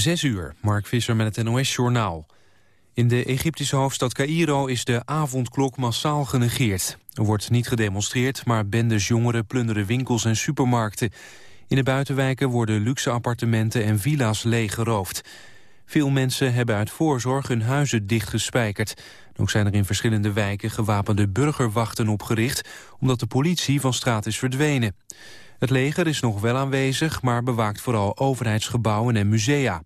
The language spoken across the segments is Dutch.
Zes uur, Mark Visser met het NOS-journaal. In de Egyptische hoofdstad Cairo is de avondklok massaal genegeerd. Er wordt niet gedemonstreerd, maar bendes jongeren plunderen winkels en supermarkten. In de buitenwijken worden luxe appartementen en villa's leeggeroofd. Veel mensen hebben uit voorzorg hun huizen dichtgespijkerd. Ook zijn er in verschillende wijken gewapende burgerwachten opgericht... omdat de politie van straat is verdwenen. Het leger is nog wel aanwezig, maar bewaakt vooral overheidsgebouwen en musea.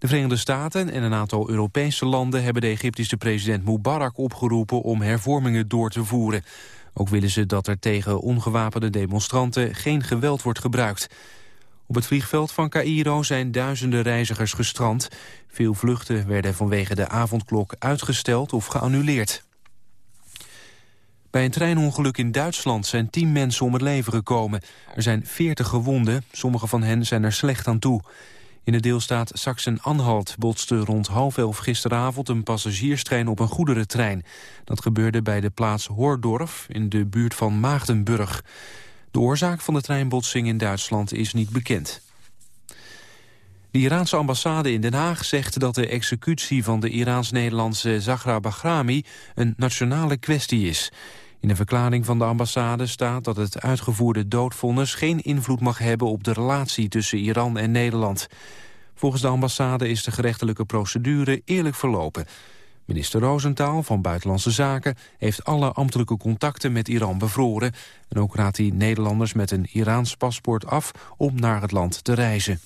De Verenigde Staten en een aantal Europese landen hebben de Egyptische president Mubarak opgeroepen om hervormingen door te voeren. Ook willen ze dat er tegen ongewapende demonstranten geen geweld wordt gebruikt. Op het vliegveld van Cairo zijn duizenden reizigers gestrand. Veel vluchten werden vanwege de avondklok uitgesteld of geannuleerd. Bij een treinongeluk in Duitsland zijn tien mensen om het leven gekomen. Er zijn veertig gewonden, sommige van hen zijn er slecht aan toe. In de deelstaat Sachsen-Anhalt botste rond half elf gisteravond een passagierstrein op een goederentrein. Dat gebeurde bij de plaats Hoordorf in de buurt van Maagdenburg. De oorzaak van de treinbotsing in Duitsland is niet bekend. De Iraanse ambassade in Den Haag zegt dat de executie van de Iraans-Nederlandse Zahra Bahrami een nationale kwestie is. In een verklaring van de ambassade staat dat het uitgevoerde doodvonnis geen invloed mag hebben op de relatie tussen Iran en Nederland. Volgens de ambassade is de gerechtelijke procedure eerlijk verlopen. Minister Roosentaal van Buitenlandse Zaken heeft alle ambtelijke contacten met Iran bevroren. En ook raadt hij Nederlanders met een Iraans paspoort af om naar het land te reizen.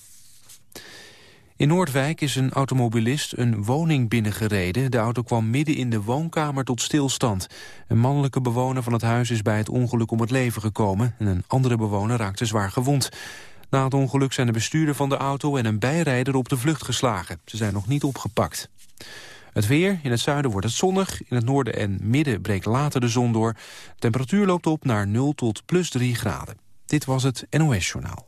In Noordwijk is een automobilist een woning binnengereden. De auto kwam midden in de woonkamer tot stilstand. Een mannelijke bewoner van het huis is bij het ongeluk om het leven gekomen... en een andere bewoner raakte zwaar gewond. Na het ongeluk zijn de bestuurder van de auto en een bijrijder op de vlucht geslagen. Ze zijn nog niet opgepakt. Het weer, in het zuiden wordt het zonnig, in het noorden en midden breekt later de zon door. De temperatuur loopt op naar 0 tot plus 3 graden. Dit was het NOS Journaal.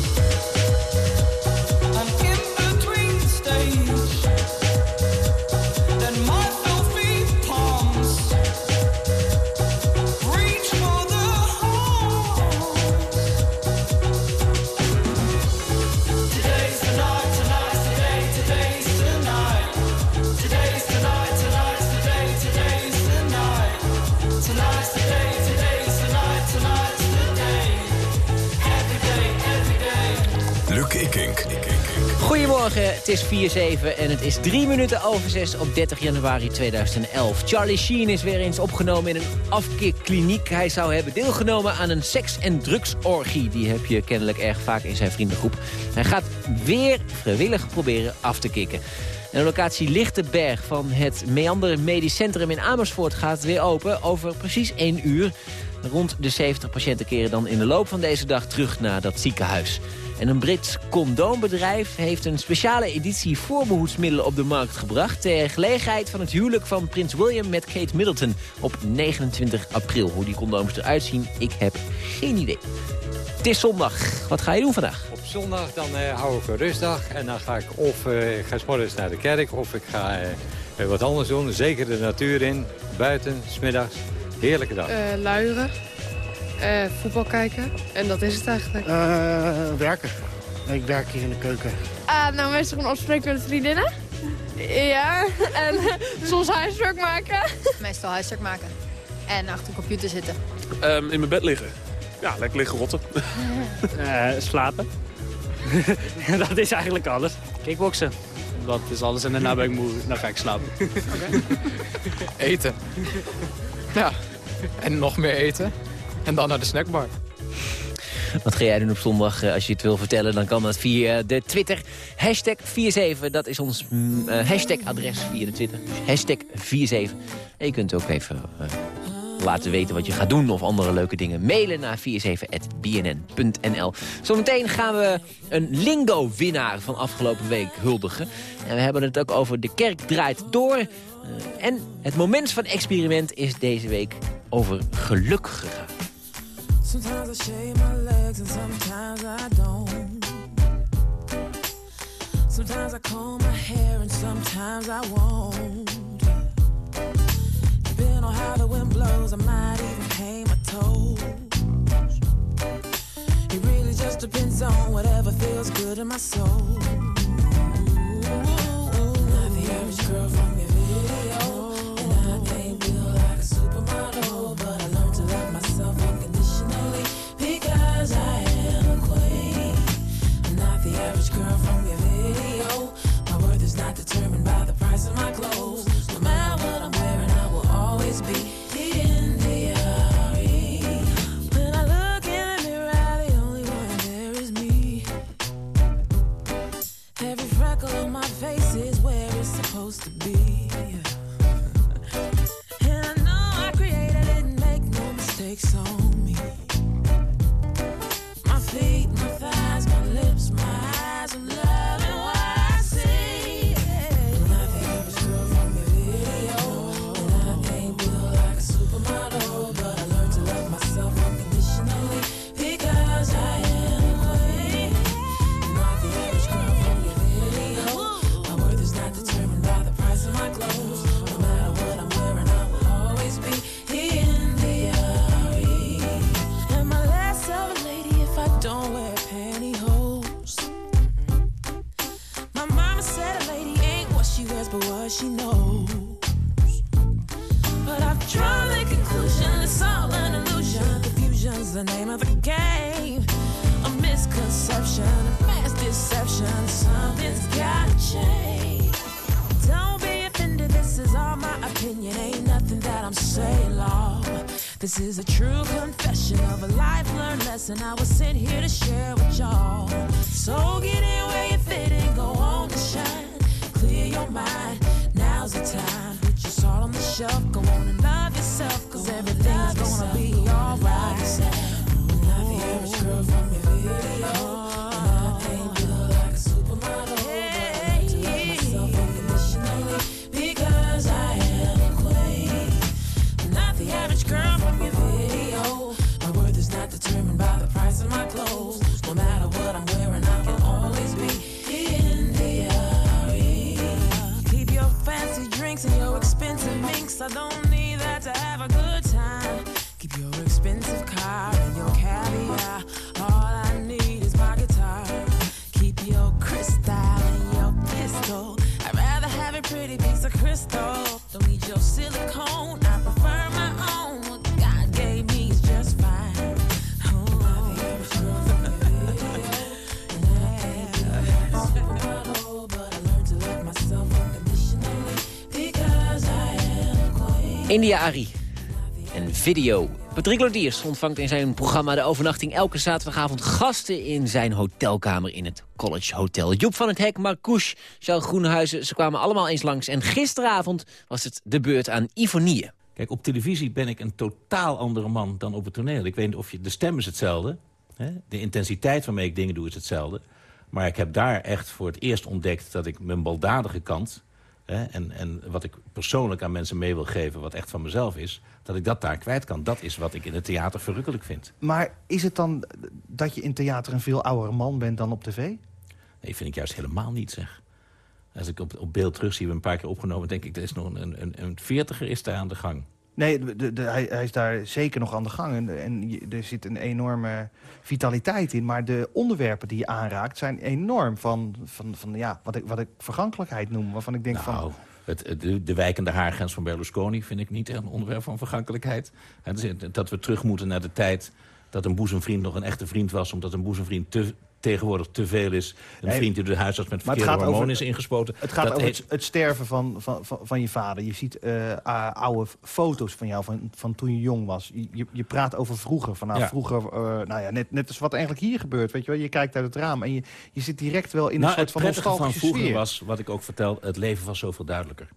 Goedemorgen, het is 4-7 en het is 3 minuten over 6 op 30 januari 2011. Charlie Sheen is weer eens opgenomen in een afkeerkliniek. Hij zou hebben deelgenomen aan een seks- en drugsorgie. Die heb je kennelijk erg vaak in zijn vriendengroep. Hij gaat weer vrijwillig proberen af te kicken. En de locatie Lichtenberg van het Meander Medisch Centrum in Amersfoort gaat weer open over precies 1 uur. Rond de 70 patiënten keren dan in de loop van deze dag terug naar dat ziekenhuis. En een Brits condoombedrijf heeft een speciale editie voorbehoedsmiddelen op de markt gebracht... ter gelegenheid van het huwelijk van prins William met Kate Middleton op 29 april. Hoe die condooms eruit zien, ik heb geen idee. Het is zondag. Wat ga je doen vandaag? Op zondag dan uh, hou ik een rustdag en dan ga ik of uh, ik ga morgens naar de kerk of ik ga uh, wat anders doen. Zeker de natuur in, buiten, smiddags. Heerlijke dag. luieren. Uh, voetbal kijken. En dat is het eigenlijk. Uh, werken. Ik werk hier in de keuken. Uh, nou, meestal gewoon afspreken met vriendinnen. Ja, en soms huiswerk maken. Meestal huiswerk maken. En achter de computer zitten. Um, in mijn bed liggen. Ja, lekker liggen rotten. slapen. dat is eigenlijk alles. Kickboksen. Dat is alles en daarna ben ik moe. Dan ga ik slapen. Okay. eten. Ja. En nog meer eten. En dan naar de snackbar. Wat ga jij doen op zondag? Eh, als je het wil vertellen, dan kan dat via de Twitter. Hashtag 47, dat is ons mm, uh, hashtag-adres via de Twitter. Hashtag 47. En je kunt ook even uh, laten weten wat je gaat doen of andere leuke dingen. Mailen naar 47.bnn.nl. Zometeen gaan we een lingo-winnaar van afgelopen week huldigen. En we hebben het ook over De Kerk Draait Door. en het moment van experiment is deze week over geluk gegaan. Sometimes I shave my legs and sometimes I don't. Sometimes I comb my hair and sometimes I won't. Depending on how the wind blows, I might even paint my toes. It really just depends on whatever feels good in my soul. Ooh, ooh, ooh. Not the average girl from your I am a queen. I'm not the average girl from your video. My worth is not determined by the price of my clothes. India Ari. En video. Patrick Lodiers ontvangt in zijn programma De Overnachting... elke zaterdagavond gasten in zijn hotelkamer in het College Hotel. Joep van het Hek, Marcouche, Charles Groenhuizen, ze kwamen allemaal eens langs. En gisteravond was het de beurt aan Ivonie. Kijk, op televisie ben ik een totaal andere man dan op het toneel. Ik weet niet of je... De stem is hetzelfde. Hè? De intensiteit waarmee ik dingen doe is hetzelfde. Maar ik heb daar echt voor het eerst ontdekt dat ik mijn baldadige kant... En, en wat ik persoonlijk aan mensen mee wil geven, wat echt van mezelf is... dat ik dat daar kwijt kan. Dat is wat ik in het theater verrukkelijk vind. Maar is het dan dat je in theater een veel oudere man bent dan op tv? Nee, vind ik juist helemaal niet, zeg. Als ik op, op beeld terug zie, we een paar keer opgenomen... denk ik, er is nog een, een, een veertiger is daar aan de gang. Nee, hij, hij is daar zeker nog aan de gang. En, er zit een enorme vitaliteit in. Maar de onderwerpen die je aanraakt zijn enorm van, van, van ja, wat, ik, wat ik vergankelijkheid noem. Waarvan ik denk Nou, van... het, de, de wijkende haargrens van Berlusconi vind ik niet een onderwerp van vergankelijkheid. Dus dat we terug moeten naar de tijd dat een boezemvriend nog een echte vriend was... omdat een boezemvriend te, tegenwoordig te veel is. Een Nee, vriend die door de huisarts met verkeerde hormonen over- is ingespoten. Het gaat Dat over het, het sterven van, van, van, van je vader. Je ziet eh, oude foto's van jou van, van toen je jong was. Je, je, praat over vroeger. Van, nou, Ja. vroeger, eh, nou ja, net, net als wat eigenlijk hier gebeurt. Weet je, wel. je kijkt uit het raam en je, je zit direct wel in nou, een soort van prettige van nostalgische vroeger sfeer. was, wat ik ook vertel, het leven was zoveel duidelijker.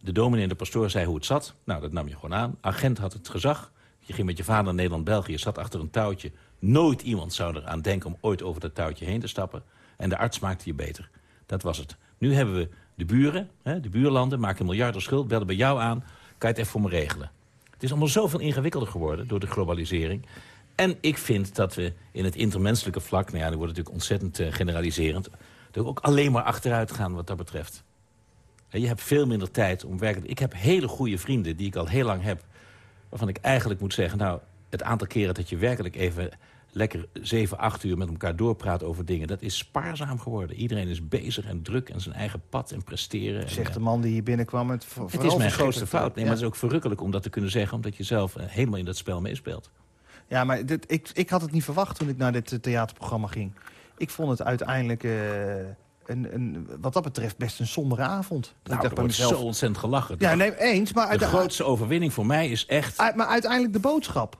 De dominee en de pastoor zei hoe het zat. Nou, dat nam je gewoon aan. Agent had het gezag. Je ging met je vader naar Nederland-België, zat achter een touwtje. Nooit iemand zou eraan denken om ooit over dat touwtje heen te stappen. En de arts maakte je beter. Dat was het. Nu hebben we de buren, hè, de buurlanden, maken miljarden schuld, bellen bij jou aan. Kan je het even voor me regelen? Het is allemaal zoveel ingewikkelder geworden door de globalisering. En ik vind dat we in het intermenselijke vlak... nou ja, dat wordt natuurlijk ontzettend eh, generaliserend... we ook alleen maar achteruit gaan wat dat betreft. En je hebt veel minder tijd om werkelijk... Ik heb hele goede vrienden die ik al heel lang heb... waarvan ik eigenlijk moet zeggen... nou, het aantal keren dat je werkelijk even lekker 7, 8 uur met elkaar doorpraat over dingen... dat is spaarzaam geworden. Iedereen is bezig en druk en zijn eigen pad en presteren. En, Zegt eh, de man die hier binnenkwam het vooral is mijn grootste fout. Nee, Ja. maar het is ook verrukkelijk om dat te kunnen zeggen... omdat je zelf eh, helemaal in dat spel meespeelt. Ja, maar dit, ik, ik had het niet verwacht toen ik naar dit eh, theaterprogramma ging. Ik vond het uiteindelijk, eh, een, een, wat dat betreft, best een sombere avond. Nou, ik er dacht bij mezelf... zo ontzettend gelachen. Ja, nee, eens, maar... de uite- grootste overwinning voor mij is echt... uit- maar uiteindelijk de boodschap.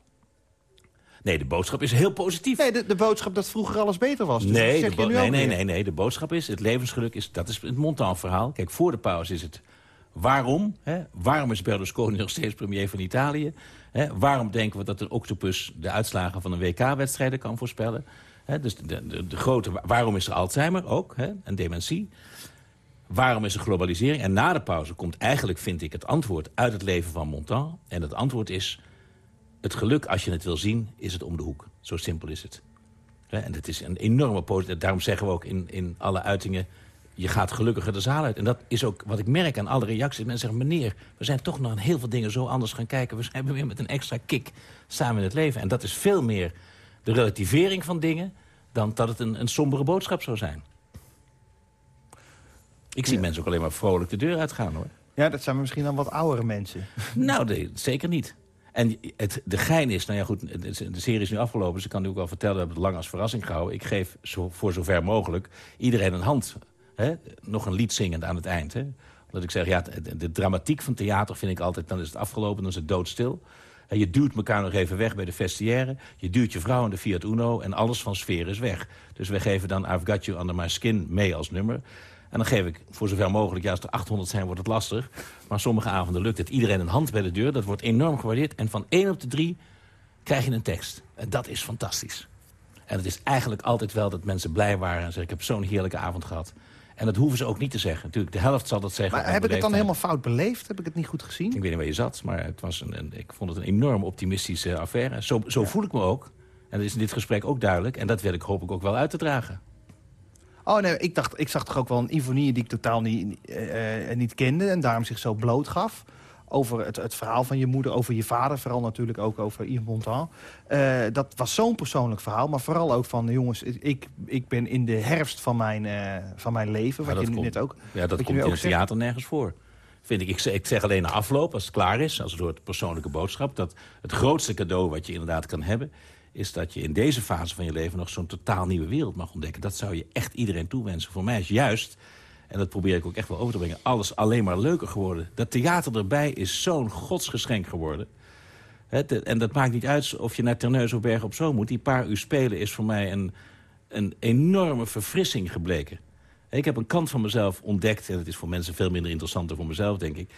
Nee, de boodschap is heel positief. Nee, de, de boodschap dat vroeger alles beter was. Dus nee, zeg de je bo- nu nee, nee, nee, nee, de boodschap is, het levensgeluk is, dat is het Montan-verhaal. Kijk, voor de pauze is het waarom, hè? waarom is Berlusconi nog steeds premier van Italië? Hè? Waarom denken we dat een octopus de uitslagen van een WK-wedstrijden kan voorspellen? Hè? Dus de, de, de grote, wa- waarom is er Alzheimer ook, hè? en dementie? Waarom is er globalisering? En na de pauze komt eigenlijk, vind ik, het antwoord uit het leven van Montan. En het antwoord is, het geluk, als je het wil zien, is het om de hoek. Zo simpel is het. En het is een enorme positie. Daarom zeggen we ook in, in alle uitingen... je gaat gelukkiger de zaal uit. En dat is ook wat ik merk aan alle reacties. Mensen zeggen, meneer, we zijn toch nog aan heel veel dingen zo anders gaan kijken. We zijn weer met een extra kick samen in het leven. En dat is veel meer de relativering van dingen... dan dat het een, een sombere boodschap zou zijn. Ik zie mensen ook alleen maar vrolijk de deur uitgaan, hoor. Ja, dat zijn misschien dan wat oudere mensen. Nou, nee, zeker niet. En het, de gein is, nou ja goed, de serie is nu afgelopen... dus ik kan nu ook wel vertellen, we hebben het lang als verrassing gehouden. Ik geef voor zover mogelijk iedereen een hand. Hè? Nog een lied zingend aan het eind. Hè? Omdat ik zeg, ja, de, de dramatiek van theater vind ik altijd... dan is het afgelopen, dan is het doodstil. En je duwt elkaar nog even weg bij de vestiaire. Je duwt je vrouw in de Fiat Uno en alles van sfeer is weg. Dus we geven dan I've Got You Under My Skin mee als nummer. En dan geef ik voor zover mogelijk, ja, als er 800 zijn wordt het lastig. Maar sommige avonden lukt het. Iedereen een hand bij de deur, dat wordt enorm gewaardeerd. En van 1 op de 3 krijg je een tekst. En dat is fantastisch. En het is eigenlijk altijd wel dat mensen blij waren en zeggen... ik heb zo'n heerlijke avond gehad. En dat hoeven ze ook niet te zeggen. Natuurlijk, de helft zal dat zeggen. Maar heb ik het dan helemaal fout beleefd? Heb ik het niet goed gezien? Ik weet niet waar je zat, maar het was een, een- ik vond het een enorm optimistische affaire. Zo, zo voel ik me ook. En dat is in dit gesprek ook duidelijk. En dat wil ik hoop ik ook wel uit te dragen. Oh nee, ik, dacht, ik zag toch ook wel een Ivonie die ik totaal niet, eh, eh, niet kende... en daarom zich zo bloot gaf. Over het, het verhaal van je moeder, over je vader. Vooral natuurlijk ook over Yves Montand. Eh, dat was zo'n persoonlijk verhaal. Maar vooral ook van, jongens, ik, ik ben in de herfst van mijn, van mijn leven. Maar Wat je nu net ook ja, dat komt in het theater nergens voor. Vind ik. Ik, zeg, ik zeg alleen na afloop, als het klaar is, als het door het persoonlijke boodschap... dat het grootste cadeau wat je inderdaad kan hebben... is dat je in deze fase van je leven nog zo'n totaal nieuwe wereld mag ontdekken. Dat zou je echt iedereen toewensen. Voor mij is juist, en dat probeer ik ook echt wel over te brengen... alles alleen maar leuker geworden. Dat theater erbij is zo'n godsgeschenk geworden. En dat maakt niet uit of je naar Terneuzen of Bergen op Zoom moet. Die paar uur spelen is voor mij een, een enorme verfrissing gebleken. Ik heb een kant van mezelf ontdekt... en het is voor mensen veel minder interessant dan voor mezelf, denk ik...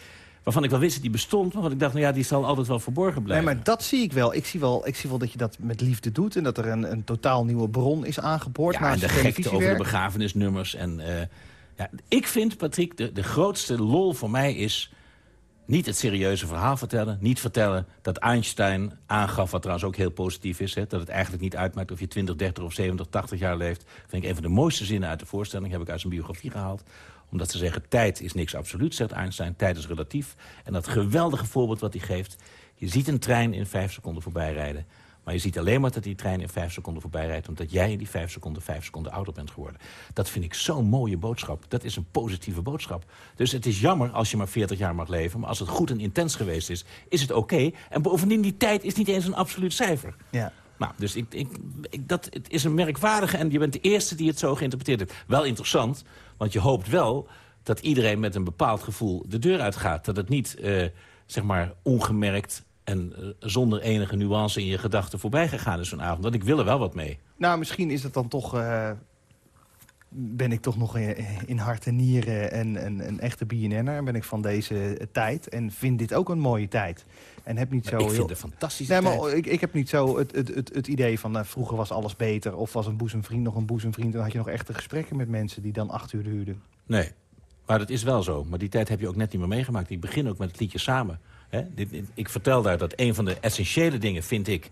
waarvan ik wel wist dat die bestond... maar wat ik dacht, nou ja, die zal altijd wel verborgen Nee, blijven. maar dat zie ik wel. Ik zie wel, ik zie wel dat je dat met liefde doet... en dat er een, een totaal nieuwe bron is aangeboord. Ja, en de gekte over de begrafenisnummers. En, eh, ja, ik vind, Patrick, de, de grootste lol voor mij is... niet het serieuze verhaal vertellen. Niet vertellen dat Einstein aangaf, wat trouwens ook heel positief is... Hè, dat het eigenlijk niet uitmaakt of je 20, 30 of 70, 80 jaar leeft. vind ik een van de mooiste zinnen uit de voorstelling. Heb ik uit zijn biografie gehaald omdat ze zeggen, tijd is niks absoluut, zegt Einstein. Tijd is relatief. En dat geweldige voorbeeld wat hij geeft... je ziet een trein in vijf seconden voorbij rijden. Maar je ziet alleen maar dat die trein in vijf seconden voorbij rijdt... omdat jij in die vijf seconden vijf seconden ouder bent geworden. Dat vind ik zo'n mooie boodschap. Dat is een positieve boodschap. Dus het is jammer als je maar 40 jaar mag leven... maar als het goed en intens geweest is, is het oké. En bovendien, die tijd is niet eens een absoluut cijfer. Ja. Nou, dus ik, ik, ik, dat, het is een merkwaardige en je bent de eerste die het zo geïnterpreteerd heeft. Wel interessant, want je hoopt wel dat iedereen met een bepaald gevoel de deur uitgaat. Dat het niet, eh, zeg maar, ongemerkt en eh, zonder enige nuance in je gedachten voorbij gegaan is zo'n avond. Want ik wil er wel wat mee. Nou, misschien is het dan toch... eh, ben ik toch nog in, in hart en nieren en een, een echte BNN'er. En ben ik van deze tijd. En vind dit ook een mooie tijd. En heb niet zo... ik vind het een fantastische nee, maar tijd. ik, ik heb niet zo het, het, het, het idee van... eh, vroeger was alles beter. Of was een boezemvriend nog een boezemvriend. Dan had je nog echte gesprekken met mensen die dan acht uur duurden. Nee, maar dat is wel zo. Maar die tijd heb je ook net niet meer meegemaakt. Ik begin ook met het liedje samen. Hè? Dit, dit- ik vertel daar dat een van de essentiële dingen, vind ik...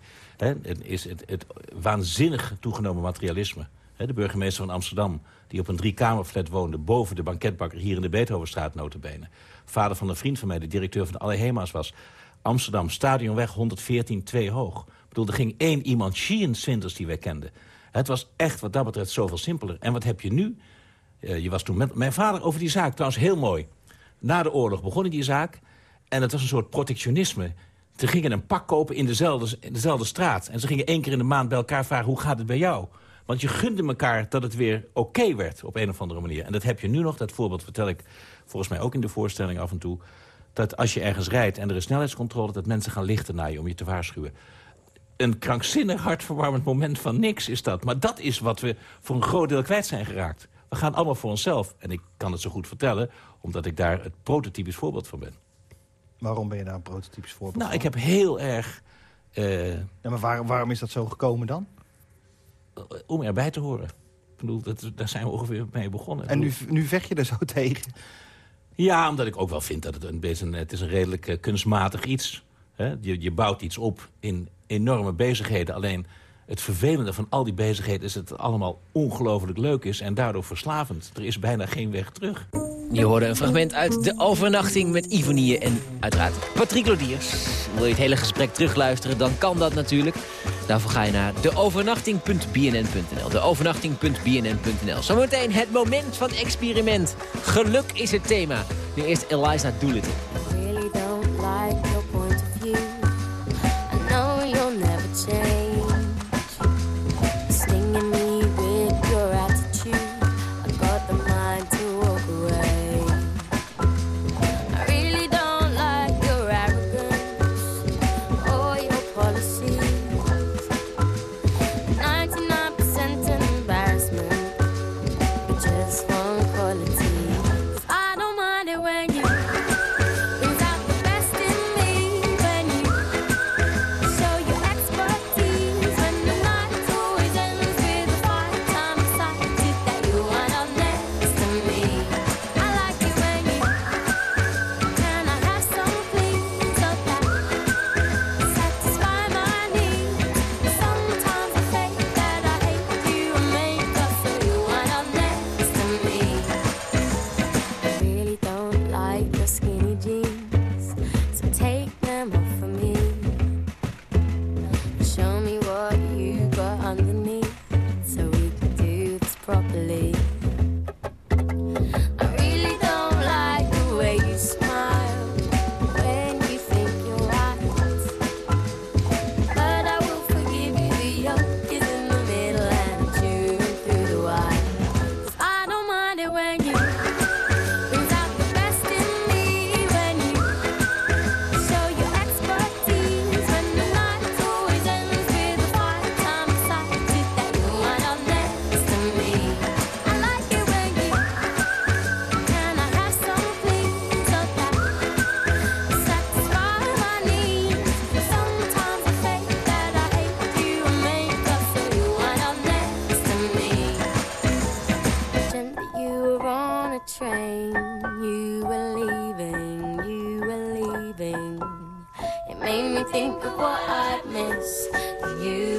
Is het, het waanzinnig toegenomen materialisme. De burgemeester van Amsterdam, die op een driekamerflat woonde... boven de banketbakker hier in de Beethovenstraat notabene. Vader van een vriend van mij, de directeur van de Alle Hema's was. Amsterdam, Stadionweg 114, 2 hoog. Ik bedoel, er ging één iemand Sheehan Swinters die wij kenden. Het was echt wat dat betreft zoveel simpeler. En wat heb je nu? Eh, je was toen met mijn vader over die zaak, trouwens heel mooi. Na de oorlog begon ik die zaak. En het was een soort protectionisme. Ze gingen een pak kopen in dezelfde, in dezelfde straat. En ze gingen één keer in de maand bij elkaar vragen... hoe gaat het bij jou? Want je gunde elkaar dat het weer oké werd op een of andere manier. En dat heb je nu nog. Dat voorbeeld vertel ik volgens mij ook in de voorstelling af en toe. Dat als je ergens rijdt en er is snelheidscontrole... dat mensen gaan lichten naar je om je te waarschuwen. Een krankzinnig hartverwarmend moment van niks is dat. Maar dat is wat we voor een groot deel kwijt zijn geraakt. We gaan allemaal voor onszelf. En ik kan het zo goed vertellen, omdat ik daar het prototypisch voorbeeld van ben. Waarom ben je daar een prototypisch voorbeeld Nou, van? ik heb heel erg... eh, Ja, maar waar- waarom is dat zo gekomen dan? Om erbij te horen. Ik bedoel, dat, daar zijn we ongeveer mee begonnen. En nu, nu vecht je er zo tegen. Ja, omdat ik ook wel vind dat het een, beetje het is een redelijk eh, kunstmatig iets. Hè? Je, je bouwt iets op in enorme bezigheden. Alleen het vervelende van al die bezigheden is dat het allemaal ongelooflijk leuk is... en daardoor verslavend. Er is bijna geen weg terug. Je hoorde een fragment uit De Overnachting met Ivonie en uiteraard Patrick Lodiers. Wil je het hele gesprek terugluisteren, dan kan dat natuurlijk. Daarvoor ga je naar deovernachting.bnn.nl. Deovernachting.bnn.nl. Zometeen het moment van experiment. Geluk is het thema. Nu eerst Eliza Doolittle. really don't like think of what I'd miss. You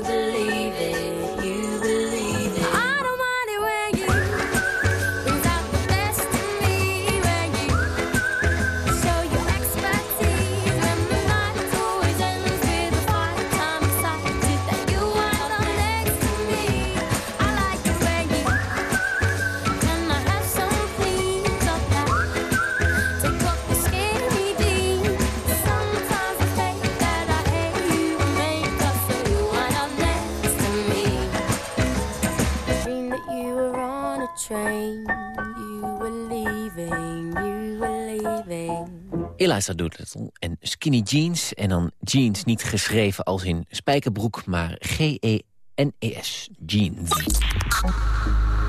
En Skinny Jeans. En dan jeans niet geschreven als in spijkerbroek, maar G-E-N-E-S. Jeans.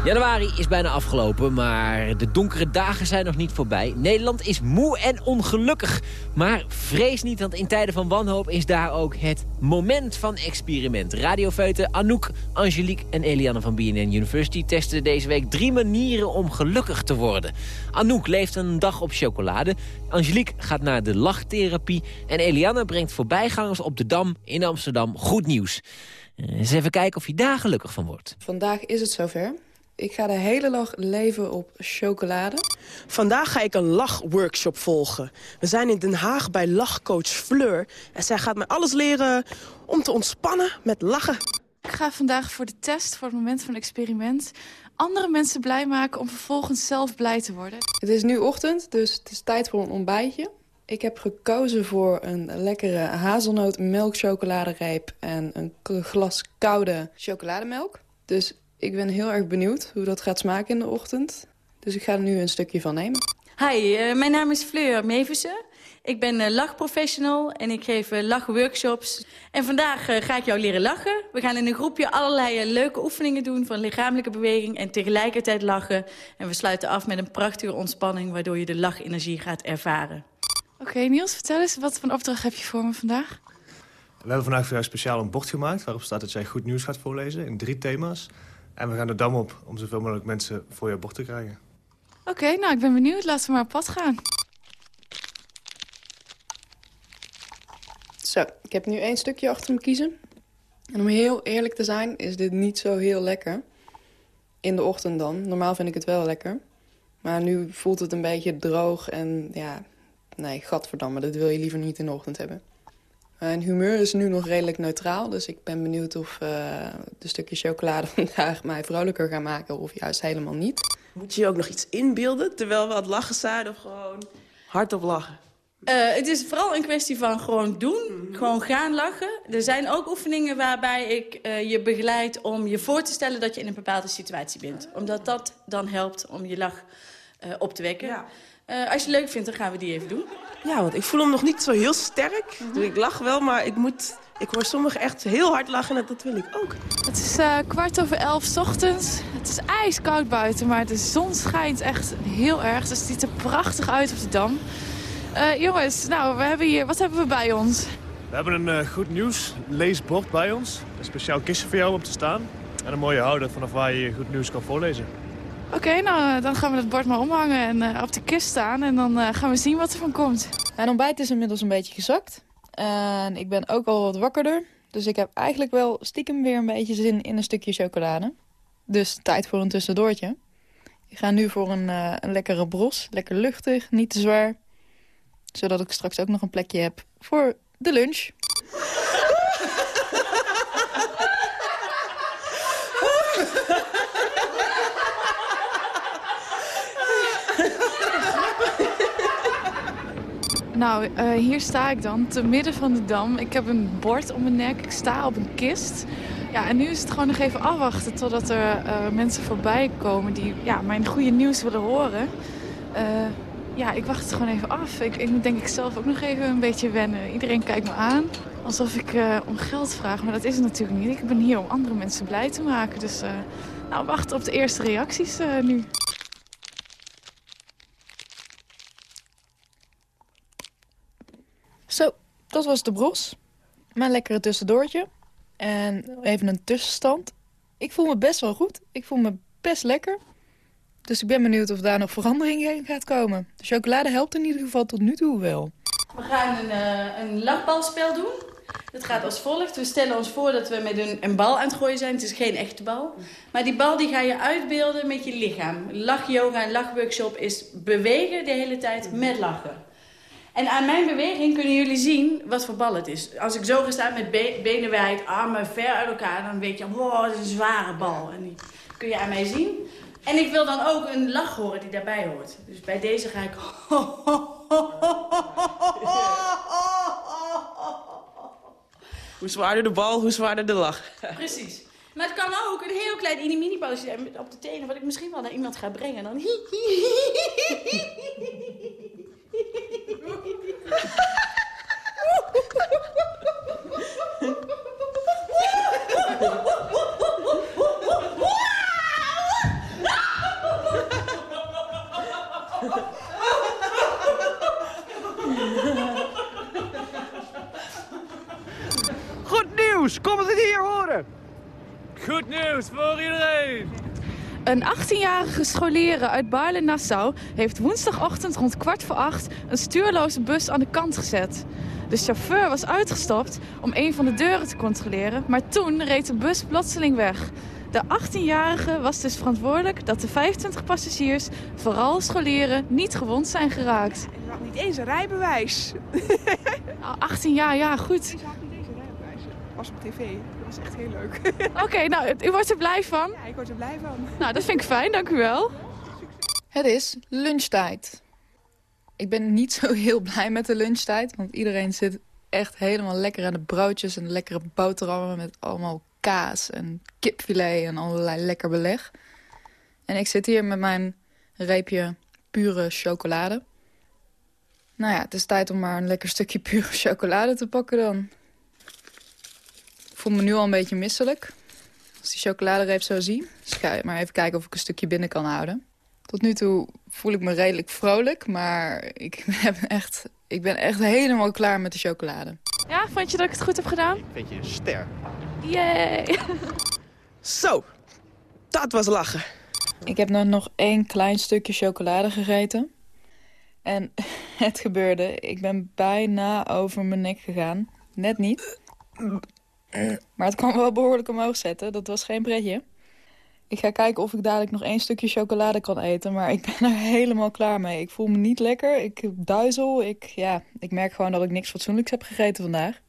Januari is bijna afgelopen, maar de donkere dagen zijn nog niet voorbij. Nederland is moe en ongelukkig. Maar vrees niet, want in tijden van wanhoop is daar ook het moment van experiment. Radiofeuten Anouk, Angelique en Eliane van BNN University testen deze week drie manieren om gelukkig te worden. Anouk leeft een dag op chocolade. Angelique gaat naar de lachtherapie. En Eliane brengt voorbijgangers op de Dam in Amsterdam goed nieuws. Eh, Eens even kijken of je daar gelukkig van wordt. Vandaag is het zover. Ik ga de hele dag leven op chocolade. Vandaag ga ik een lachworkshop volgen. We zijn in Den Haag bij lachcoach Fleur. En zij gaat mij alles leren om te ontspannen met lachen. Ik ga vandaag voor de test, voor het moment van experiment... andere mensen blij maken om vervolgens zelf blij te worden. Het is nu ochtend, dus het is tijd voor een ontbijtje. Ik heb gekozen voor een lekkere hazelnoot melkchocoladereep... en een glas koude chocolademelk. Dus ik ben heel erg benieuwd hoe dat gaat smaken in de ochtend. Dus ik ga er nu een stukje van nemen. Hi, eh, mijn naam is Fleur Mevissen. Ik ben eh, lachprofessional en ik geef eh, lachworkshops. En vandaag eh, ga ik jou leren lachen. We gaan in een groepje allerlei leuke oefeningen doen... van lichamelijke beweging en tegelijkertijd lachen. En we sluiten af met een prachtige ontspanning... waardoor je de lachenergie gaat ervaren. Oké, Niels, vertel eens, wat voor een opdracht heb je voor me vandaag? We hebben vandaag voor jou speciaal een bord gemaakt... waarop staat dat jij goed nieuws gaat voorlezen in drie thema's. En we gaan de dam op om zoveel mogelijk mensen voor jouw bord te krijgen. Oké, nou, ik ben benieuwd. Laten we maar op pad gaan. Zo, ik heb nu één stukje achter me kiezen. En om heel eerlijk te zijn, is dit niet zo heel lekker. In de ochtend dan. Normaal vind ik het wel lekker. Maar nu voelt het een beetje droog en ja... Nee, gadverdamme, dat wil je liever niet in de ochtend hebben. Mijn humeur is nu nog redelijk neutraal, dus ik ben benieuwd of uh, de stukjes chocolade vandaag mij vrolijker gaan maken of juist helemaal niet. Moet je je ook nog iets inbeelden terwijl we aan het lachen zijn of gewoon hardop lachen? Uh, het is vooral een kwestie van gewoon doen, gewoon gaan lachen. Er zijn ook oefeningen waarbij ik uh, je begeleid om je voor te stellen dat je in een bepaalde situatie bent. Omdat dat dan helpt om je lach uh, op te wekken. Ja. Uh, als je het leuk vindt, dan gaan we die even doen. Ja, want ik voel hem nog niet zo heel sterk. Mm -hmm. dus ik lach wel, maar ik, moet, ik hoor sommigen echt heel hard lachen en dat wil ik ook. Het is uh, kwart over elf 's ochtends. Het is ijskoud buiten, maar de zon schijnt echt heel erg. Dus het ziet er prachtig uit op de Dam. Uh, jongens, nou, we hebben hier, wat hebben we bij ons? We hebben een uh, goed nieuws leesbord bij ons. Een speciaal kistje voor jou om te staan. En een mooie houder vanaf waar je goed nieuws kan voorlezen. Oké, nou dan gaan we het bord maar omhangen en uh, op de kist staan. En dan uh, gaan we zien wat er van komt. Mijn ontbijt is inmiddels een beetje gezakt. En ik ben ook al wat wakkerder. Dus ik heb eigenlijk wel stiekem weer een beetje zin in een stukje chocolade. Dus tijd voor een tussendoortje. Ik ga nu voor een, uh, een lekkere bros. Lekker luchtig, niet te zwaar. Zodat ik straks ook nog een plekje heb voor de lunch. Nou, uh, hier sta ik dan, te midden van de Dam. Ik heb een bord om mijn nek, ik sta op een kist. Ja, en nu is het gewoon nog even afwachten totdat er uh, mensen voorbij komen... die ja, mijn goede nieuws willen horen. Uh, ja, ik wacht het gewoon even af. Ik, ik moet denk ik zelf ook nog even een beetje wennen. Iedereen kijkt me aan alsof ik om geld vraag, maar dat is het natuurlijk niet. Ik ben hier om andere mensen blij te maken. Dus nou, wachten op de eerste reacties nu. Zo, dat was de bros. Mijn lekkere tussendoortje. En even een tussenstand. Ik voel me best wel goed. Ik voel me best lekker. Dus ik ben benieuwd of daar nog verandering in gaat komen. De chocolade helpt in ieder geval tot nu toe wel. We gaan een, uh, een lachbalspel doen. Dat gaat als volgt. We stellen ons voor dat we met een, een bal aan het gooien zijn. Het is geen echte bal. Maar die bal die ga je uitbeelden met je lichaam. Lachyoga en lachworkshop is bewegen de hele tijd met lachen. En aan mijn beweging kunnen jullie zien wat voor bal het is. Als ik zo ga staan met be benen wijd, armen ver uit elkaar... dan weet je, wow, dat is een zware bal. En die kun je aan mij zien. En ik wil dan ook een lach horen die daarbij hoort. Dus bij deze ga ik... Hoe zwaarder de bal, hoe zwaarder de lach. Precies. Maar het kan ook een heel klein mini balletje zijn op de tenen... wat ik misschien wel naar iemand ga brengen. Dan... 18-jarige scholier uit Baarle-Nassau heeft woensdagochtend rond kwart voor acht een stuurloze bus aan de kant gezet. De chauffeur was uitgestapt om een van de deuren te controleren, maar toen reed de bus plotseling weg. De 18-jarige was dus verantwoordelijk dat de 25 passagiers, vooral scholieren, niet gewond zijn geraakt. Hij had niet eens een rijbewijs. Al 18 jaar, ja goed. Op tv. Dat was echt heel leuk. Oké, nou, u wordt er blij van? Ja, ik word er blij van. Nou, dat vind ik fijn, dank u wel. Het is lunchtijd. Ik ben niet zo heel blij met de lunchtijd, want iedereen zit echt helemaal lekker aan de broodjes en lekkere boterhammen met allemaal kaas en kipfilet en allerlei lekker beleg. En ik zit hier met mijn reepje pure chocolade. Nou ja, het is tijd om maar een lekker stukje pure chocolade te pakken dan. Ik voel me nu al een beetje misselijk. Als die chocoladereep zo zie. Dus ik ga maar even kijken of ik een stukje binnen kan houden. Tot nu toe voel ik me redelijk vrolijk, maar ik, heb echt, ik ben echt helemaal klaar met de chocolade. Ja, vond je dat ik het goed heb gedaan? Vind je een ster? Yay! Zo, dat was lachen. Ik heb nou nog één klein stukje chocolade gegeten. En het gebeurde. Ik ben bijna over mijn nek gegaan. Net niet. Maar het kwam wel behoorlijk omhoog zetten. Dat was geen pretje. Ik ga kijken of ik dadelijk nog één stukje chocolade kan eten. Maar ik ben er helemaal klaar mee. Ik voel me niet lekker. Ik duizel. Ik, ja, ik merk gewoon dat ik niks fatsoenlijks heb gegeten vandaag.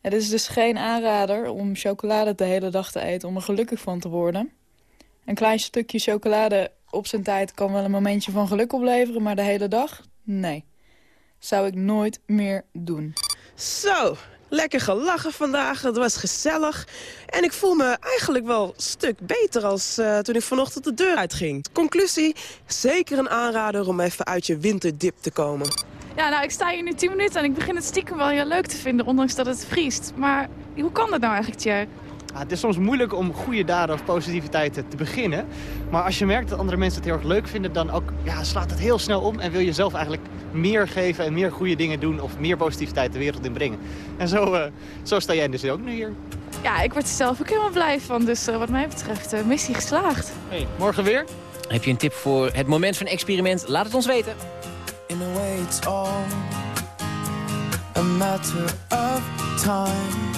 Het is dus geen aanrader om chocolade de hele dag te eten... om er gelukkig van te worden. Een klein stukje chocolade op zijn tijd kan wel een momentje van geluk opleveren... maar de hele dag? Nee. Zou ik nooit meer doen. Zo, lekker gelachen vandaag. Het was gezellig. En ik voel me eigenlijk wel een stuk beter als eh, toen ik vanochtend de deur uitging. Conclusie, zeker een aanrader om even uit je winterdip te komen. Ja, nou, ik sta hier nu 10 minuten en ik begin het stiekem wel heel leuk te vinden, ondanks dat het vriest. Maar hoe kan dat nou eigenlijk, Tjer? Ja, het is soms moeilijk om goede daden of positiviteit te beginnen. Maar als je merkt dat andere mensen het heel erg leuk vinden... dan ook, ja, slaat het heel snel om en wil je zelf eigenlijk meer geven... en meer goede dingen doen of meer positiviteit de wereld in brengen. En zo, eh, zo sta jij dus ook nu hier. Ja, ik word er zelf ook helemaal blij van. Dus eh, wat mij betreft, eh, missie geslaagd. Hey, morgen weer? Heb je een tip voor het moment van experiment? Laat het ons weten. In a way it's all a matter of time.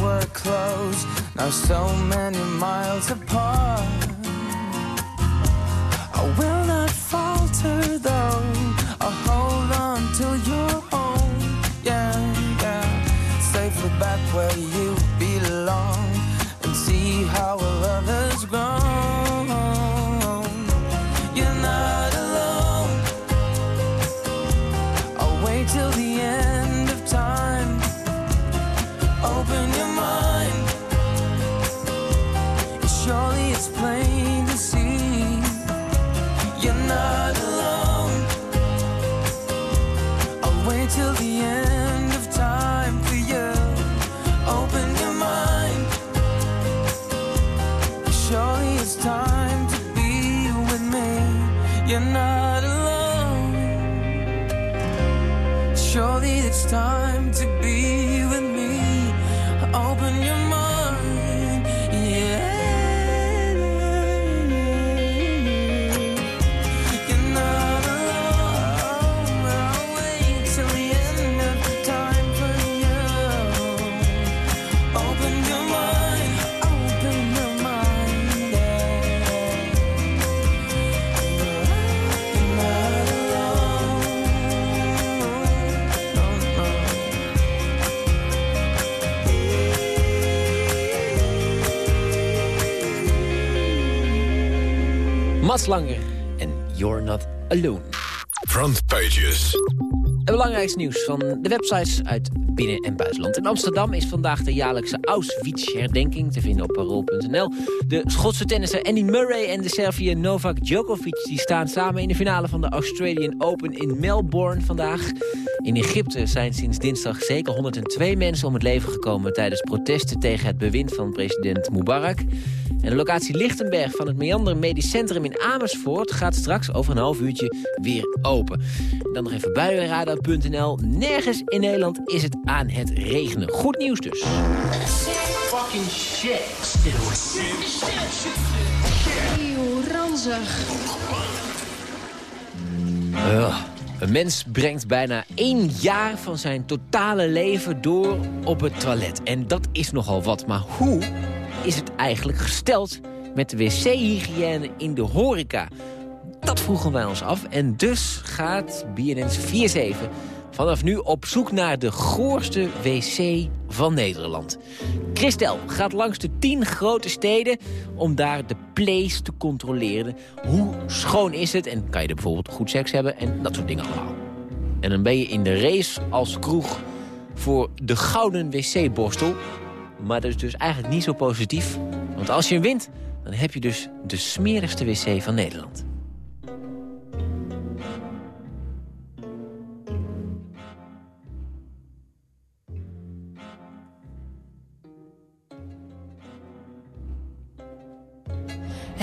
Were close, now so many miles apart. Mats Langer en You're Not Alone. Front Pages. Het belangrijkste nieuws van de websites uit binnen- en buitenland. In Amsterdam is vandaag de jaarlijkse Auschwitz-herdenking te vinden op parool.nl. De Schotse tennisser Andy Murray en de Serviër Novak Djokovic... die staan samen in de finale van de Australian Open in Melbourne vandaag. In Egypte zijn sinds dinsdag zeker 102 mensen om het leven gekomen... tijdens protesten tegen het bewind van president Mubarak. En de locatie Lichtenberg van het Meander Medisch Centrum in Amersfoort... gaat straks over een half uurtje weer open. En dan nog even buienradar.nl. Nergens in Nederland is het aan het regenen. Goed nieuws dus. Fucking shit. Eeuw, ranzig. Een mens brengt bijna één jaar van zijn totale leven door op het toilet. En dat is nogal wat. Maar hoe is het eigenlijk gesteld met de wc-hygiëne in de horeca? Dat vroegen wij ons af. En dus gaat BNN's 4-7 vanaf nu op zoek naar de goorste wc van Nederland. Christel gaat langs de 10 grote steden om daar de place te controleren. Hoe schoon is het en kan je er bijvoorbeeld goed seks hebben en dat soort dingen allemaal. En dan ben je in de race als kroeg voor de gouden wc-borstel. Maar dat is dus eigenlijk niet zo positief. Want als je wint, dan heb je dus de smerigste wc van Nederland.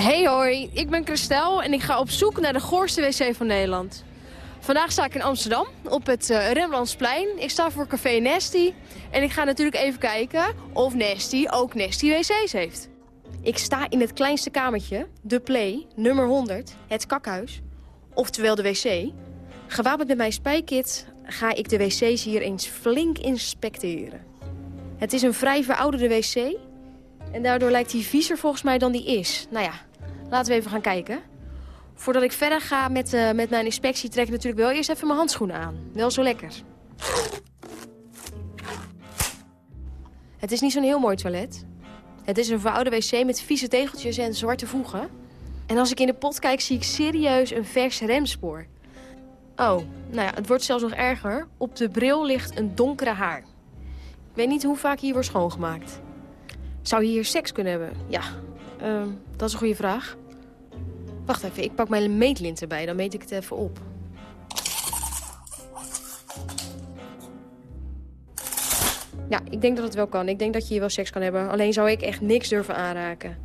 Hey hoi, ik ben Christel en ik ga op zoek naar de goorste wc van Nederland. Vandaag sta ik in Amsterdam op het eh, Rembrandtsplein. Ik sta voor Café Nasty en ik ga natuurlijk even kijken of Nasty ook Nasty wc's heeft. Ik sta in het kleinste kamertje, de Play, nummer 100, het kakhuis, oftewel de wc. Gewapend met mijn spijkit ga ik de wc's hier eens flink inspecteren. Het is een vrij verouderde wc en daardoor lijkt hij viezer volgens mij dan die is. Nou ja, laten we even gaan kijken. Voordat ik verder ga met, eh, met mijn inspectie trek ik natuurlijk wel eerst even mijn handschoenen aan. Wel zo lekker. Het is niet zo'n heel mooi toilet. Het is een verouderde wc met vieze tegeltjes en zwarte voegen. En als ik in de pot kijk zie ik serieus een vers remspoor. Oh, nou ja, het wordt zelfs nog erger. Op de bril ligt een donkere haar. Ik weet niet hoe vaak hier wordt schoongemaakt. Zou je hier seks kunnen hebben? Ja, ehm, dat is een goede vraag. Wacht even, ik pak mijn meetlint erbij. Dan meet ik het even op. Ja, ik denk dat het wel kan. Ik denk dat je hier wel seks kan hebben. Alleen zou ik echt niks durven aanraken.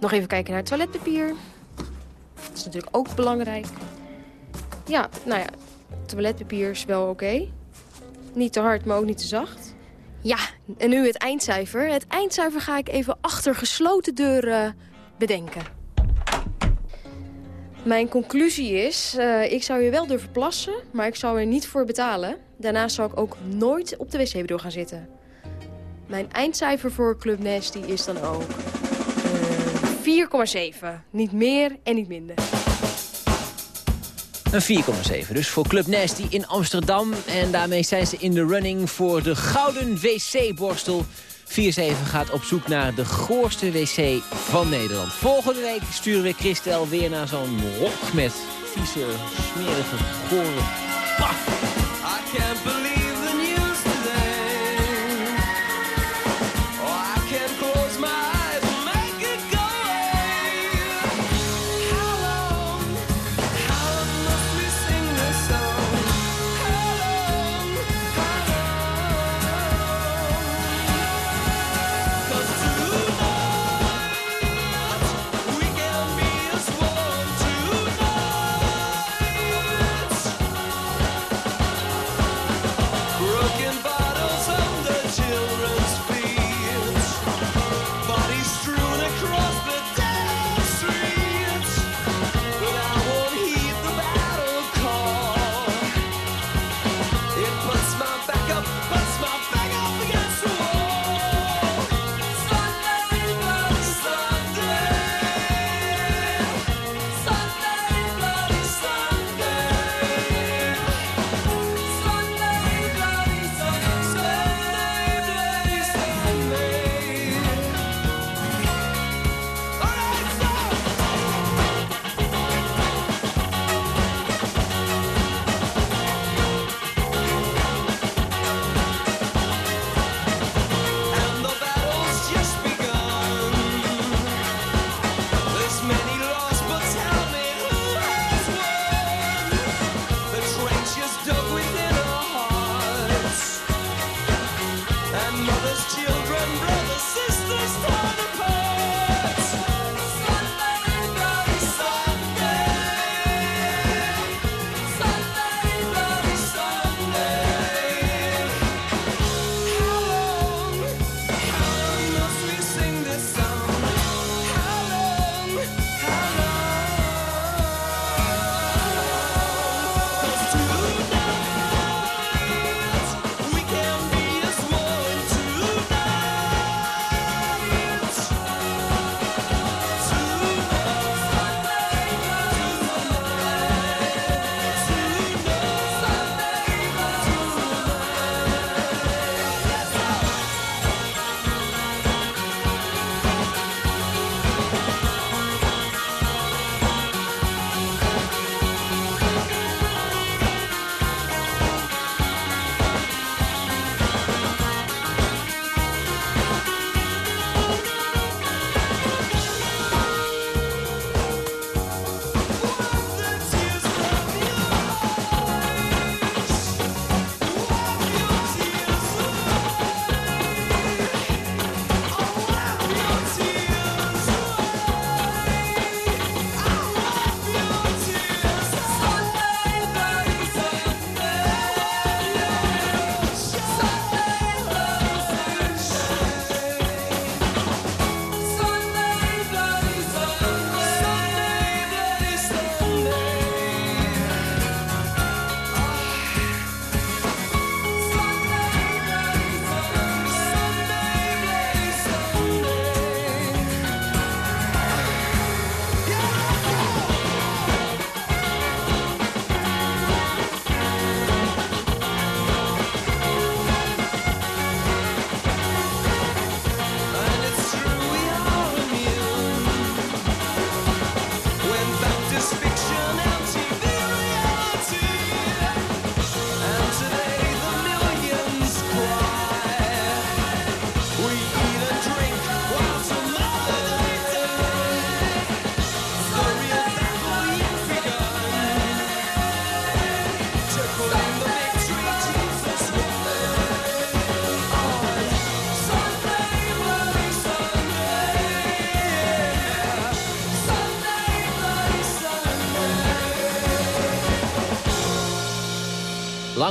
Nog even kijken naar het toiletpapier. Dat is natuurlijk ook belangrijk. Ja, nou ja, toiletpapier is wel oké. Niet te hard, maar ook niet te zacht. Ja, en nu het eindcijfer. Het eindcijfer ga ik even achter gesloten deuren bedenken. Mijn conclusie is, eh, ik zou hier wel durven plassen, maar ik zou er niet voor betalen. Daarnaast zou ik ook nooit op de wc-bril gaan zitten. Mijn eindcijfer voor Club Nasty is dan ook eh, 4,7. Niet meer en niet minder. Een 4,7 dus voor Club Nasty in Amsterdam. En daarmee zijn ze in de running voor de gouden wc-borstel. 4-7 gaat op zoek naar de goorste wc van Nederland. Volgende week sturen we Christel weer naar zo'n rok met vieze, smerige, gore.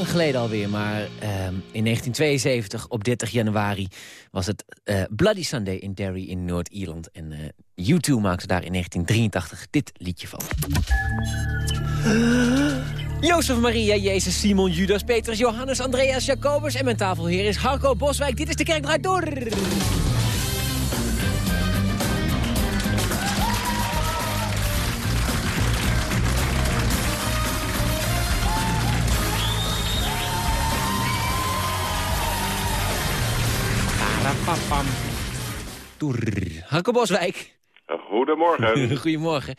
Geleden alweer, maar ehm, in 1972 op 30 januari was het eh, Bloody Sunday in Derry in Noord-Ierland. En eh U2 maakte daar in 1983 dit liedje van. Jozef, Maria, Jezus, Simon, Judas, Petrus, Johannes, Andreas, Jacobus... en mijn tafelheer is Harco Boswijk. Dit is de Kerk Draait Door. Toer. Harco Boswijk. Goedemorgen. Goedemorgen.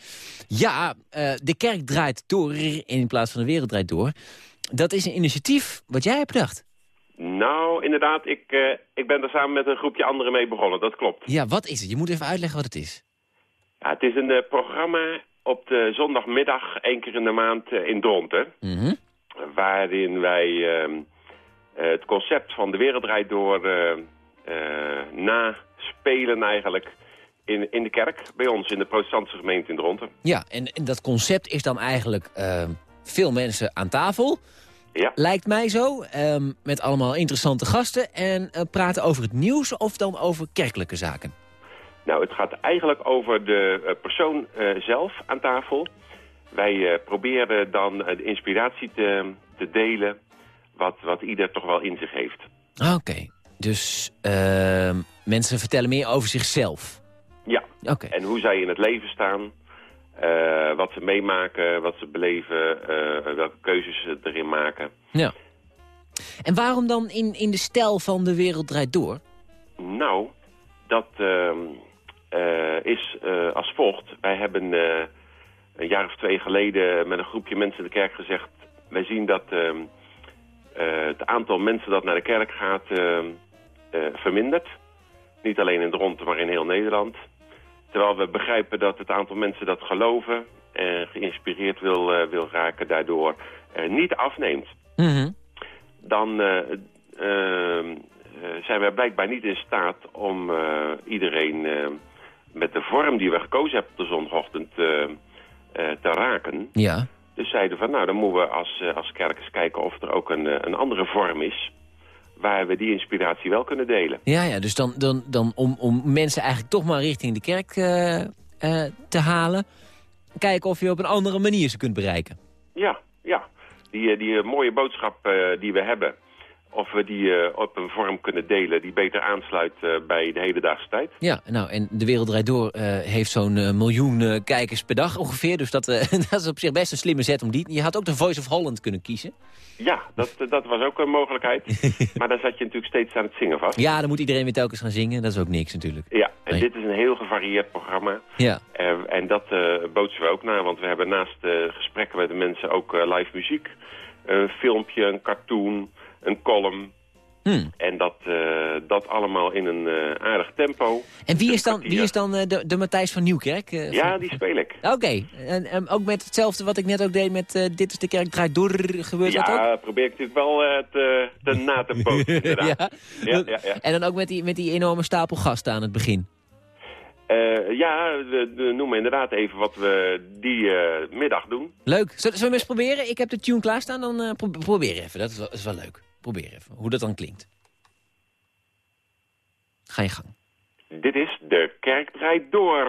Ja, eh, de kerk draait door in plaats van de wereld draait door. Dat is een initiatief wat jij hebt bedacht. Nou, inderdaad, ik, eh, ik ben er samen met een groepje anderen mee begonnen, dat klopt. Ja, wat is het? Je moet even uitleggen wat het is. Ja, het is een eh, programma op de zondagmiddag, één keer in de maand in Dronten. Mhm. Waarin wij ehm, eh, het concept van de wereld draait door eh, naspelen eigenlijk in, in de kerk bij ons, in de protestantse gemeente in Dronten. Ja, en, en dat concept is dan eigenlijk eh, veel mensen aan tafel. Ja. Lijkt mij zo. ehm, met allemaal interessante gasten. En eh, praten over het nieuws of dan over kerkelijke zaken. Nou, het gaat eigenlijk over de eh, persoon eh, zelf aan tafel. Wij proberen dan de inspiratie te, te delen wat, wat ieder toch wel in zich heeft. Ah, Oké, dus ehm, mensen vertellen meer over zichzelf. Ja, Oké. en hoe zij in het leven staan, eh, wat ze meemaken, wat ze beleven, eh, welke keuzes ze erin maken. Ja. En waarom dan in, in de stijl van de wereld draait door? Nou, dat ehm, eh, is als volgt. Wij hebben een jaar of twee geleden met een groepje mensen in de kerk gezegd... wij zien dat ehm, eh, het aantal mensen dat naar de kerk gaat ehm, eh, vermindert. Niet alleen in Dronten, maar in heel Nederland. Terwijl we begrijpen dat het aantal mensen dat geloven... en geïnspireerd wil, eh, wil raken daardoor eh, niet afneemt dan eh, ehm, eh, zijn wij blijkbaar niet in staat om iedereen met de vorm die we gekozen hebben op de zondagochtend te raken. Ja. Dus zeiden van, nou, dan moeten we als, als kerk eens kijken of er ook een, een andere vorm is... waar we die inspiratie wel kunnen delen. Ja, ja dus dan, dan, dan om, om mensen eigenlijk toch maar richting de kerk eh, eh, te halen... kijken of je op een andere manier ze kunt bereiken. Ja, ja. Die, eh, die mooie boodschap die we hebben... of we die eh, op een vorm kunnen delen die beter aansluit eh, bij de hedendaagse tijd. Ja, nou, en De Wereld Draait Door eh, heeft zo'n miljoen kijkers per dag ongeveer. Dus dat, dat is op zich best een slimme zet om die... Je had ook de Voice of Holland kunnen kiezen. Ja, dat, dat was ook een mogelijkheid. maar daar zat je natuurlijk steeds aan het zingen vast. Ja, dan moet iedereen weer telkens gaan zingen. Dat is ook niks natuurlijk. Ja, en dit is een heel gevarieerd programma. Ja. En dat bootsen we ook na, want we hebben naast gesprekken met de mensen ook live muziek. Een filmpje, een cartoon, een column. Hmm. En dat, eh, dat allemaal in een eh, aardig tempo. En wie is dan, wie is dan eh, de, de Matthijs van Nieuwkerk? Ja, die speel ik. Oké, en, en ook met hetzelfde wat ik net ook deed met Dit is de Kerk draait door, gebeurt dat ook? Ja, probeer ik natuurlijk wel te, te na te inderdaad. Ja. ja, ja, ja. En dan ook met die, met die enorme stapel gasten aan het begin. Ja, we, we noemen inderdaad even wat we die middag doen. Leuk. Zullen we eens proberen? Ik heb de tune klaarstaan, dan pro- probeer even. Dat is wel, is wel leuk. Probeer even, hoe dat dan klinkt. Ga je gang. Dit is De Kerk Draait Door.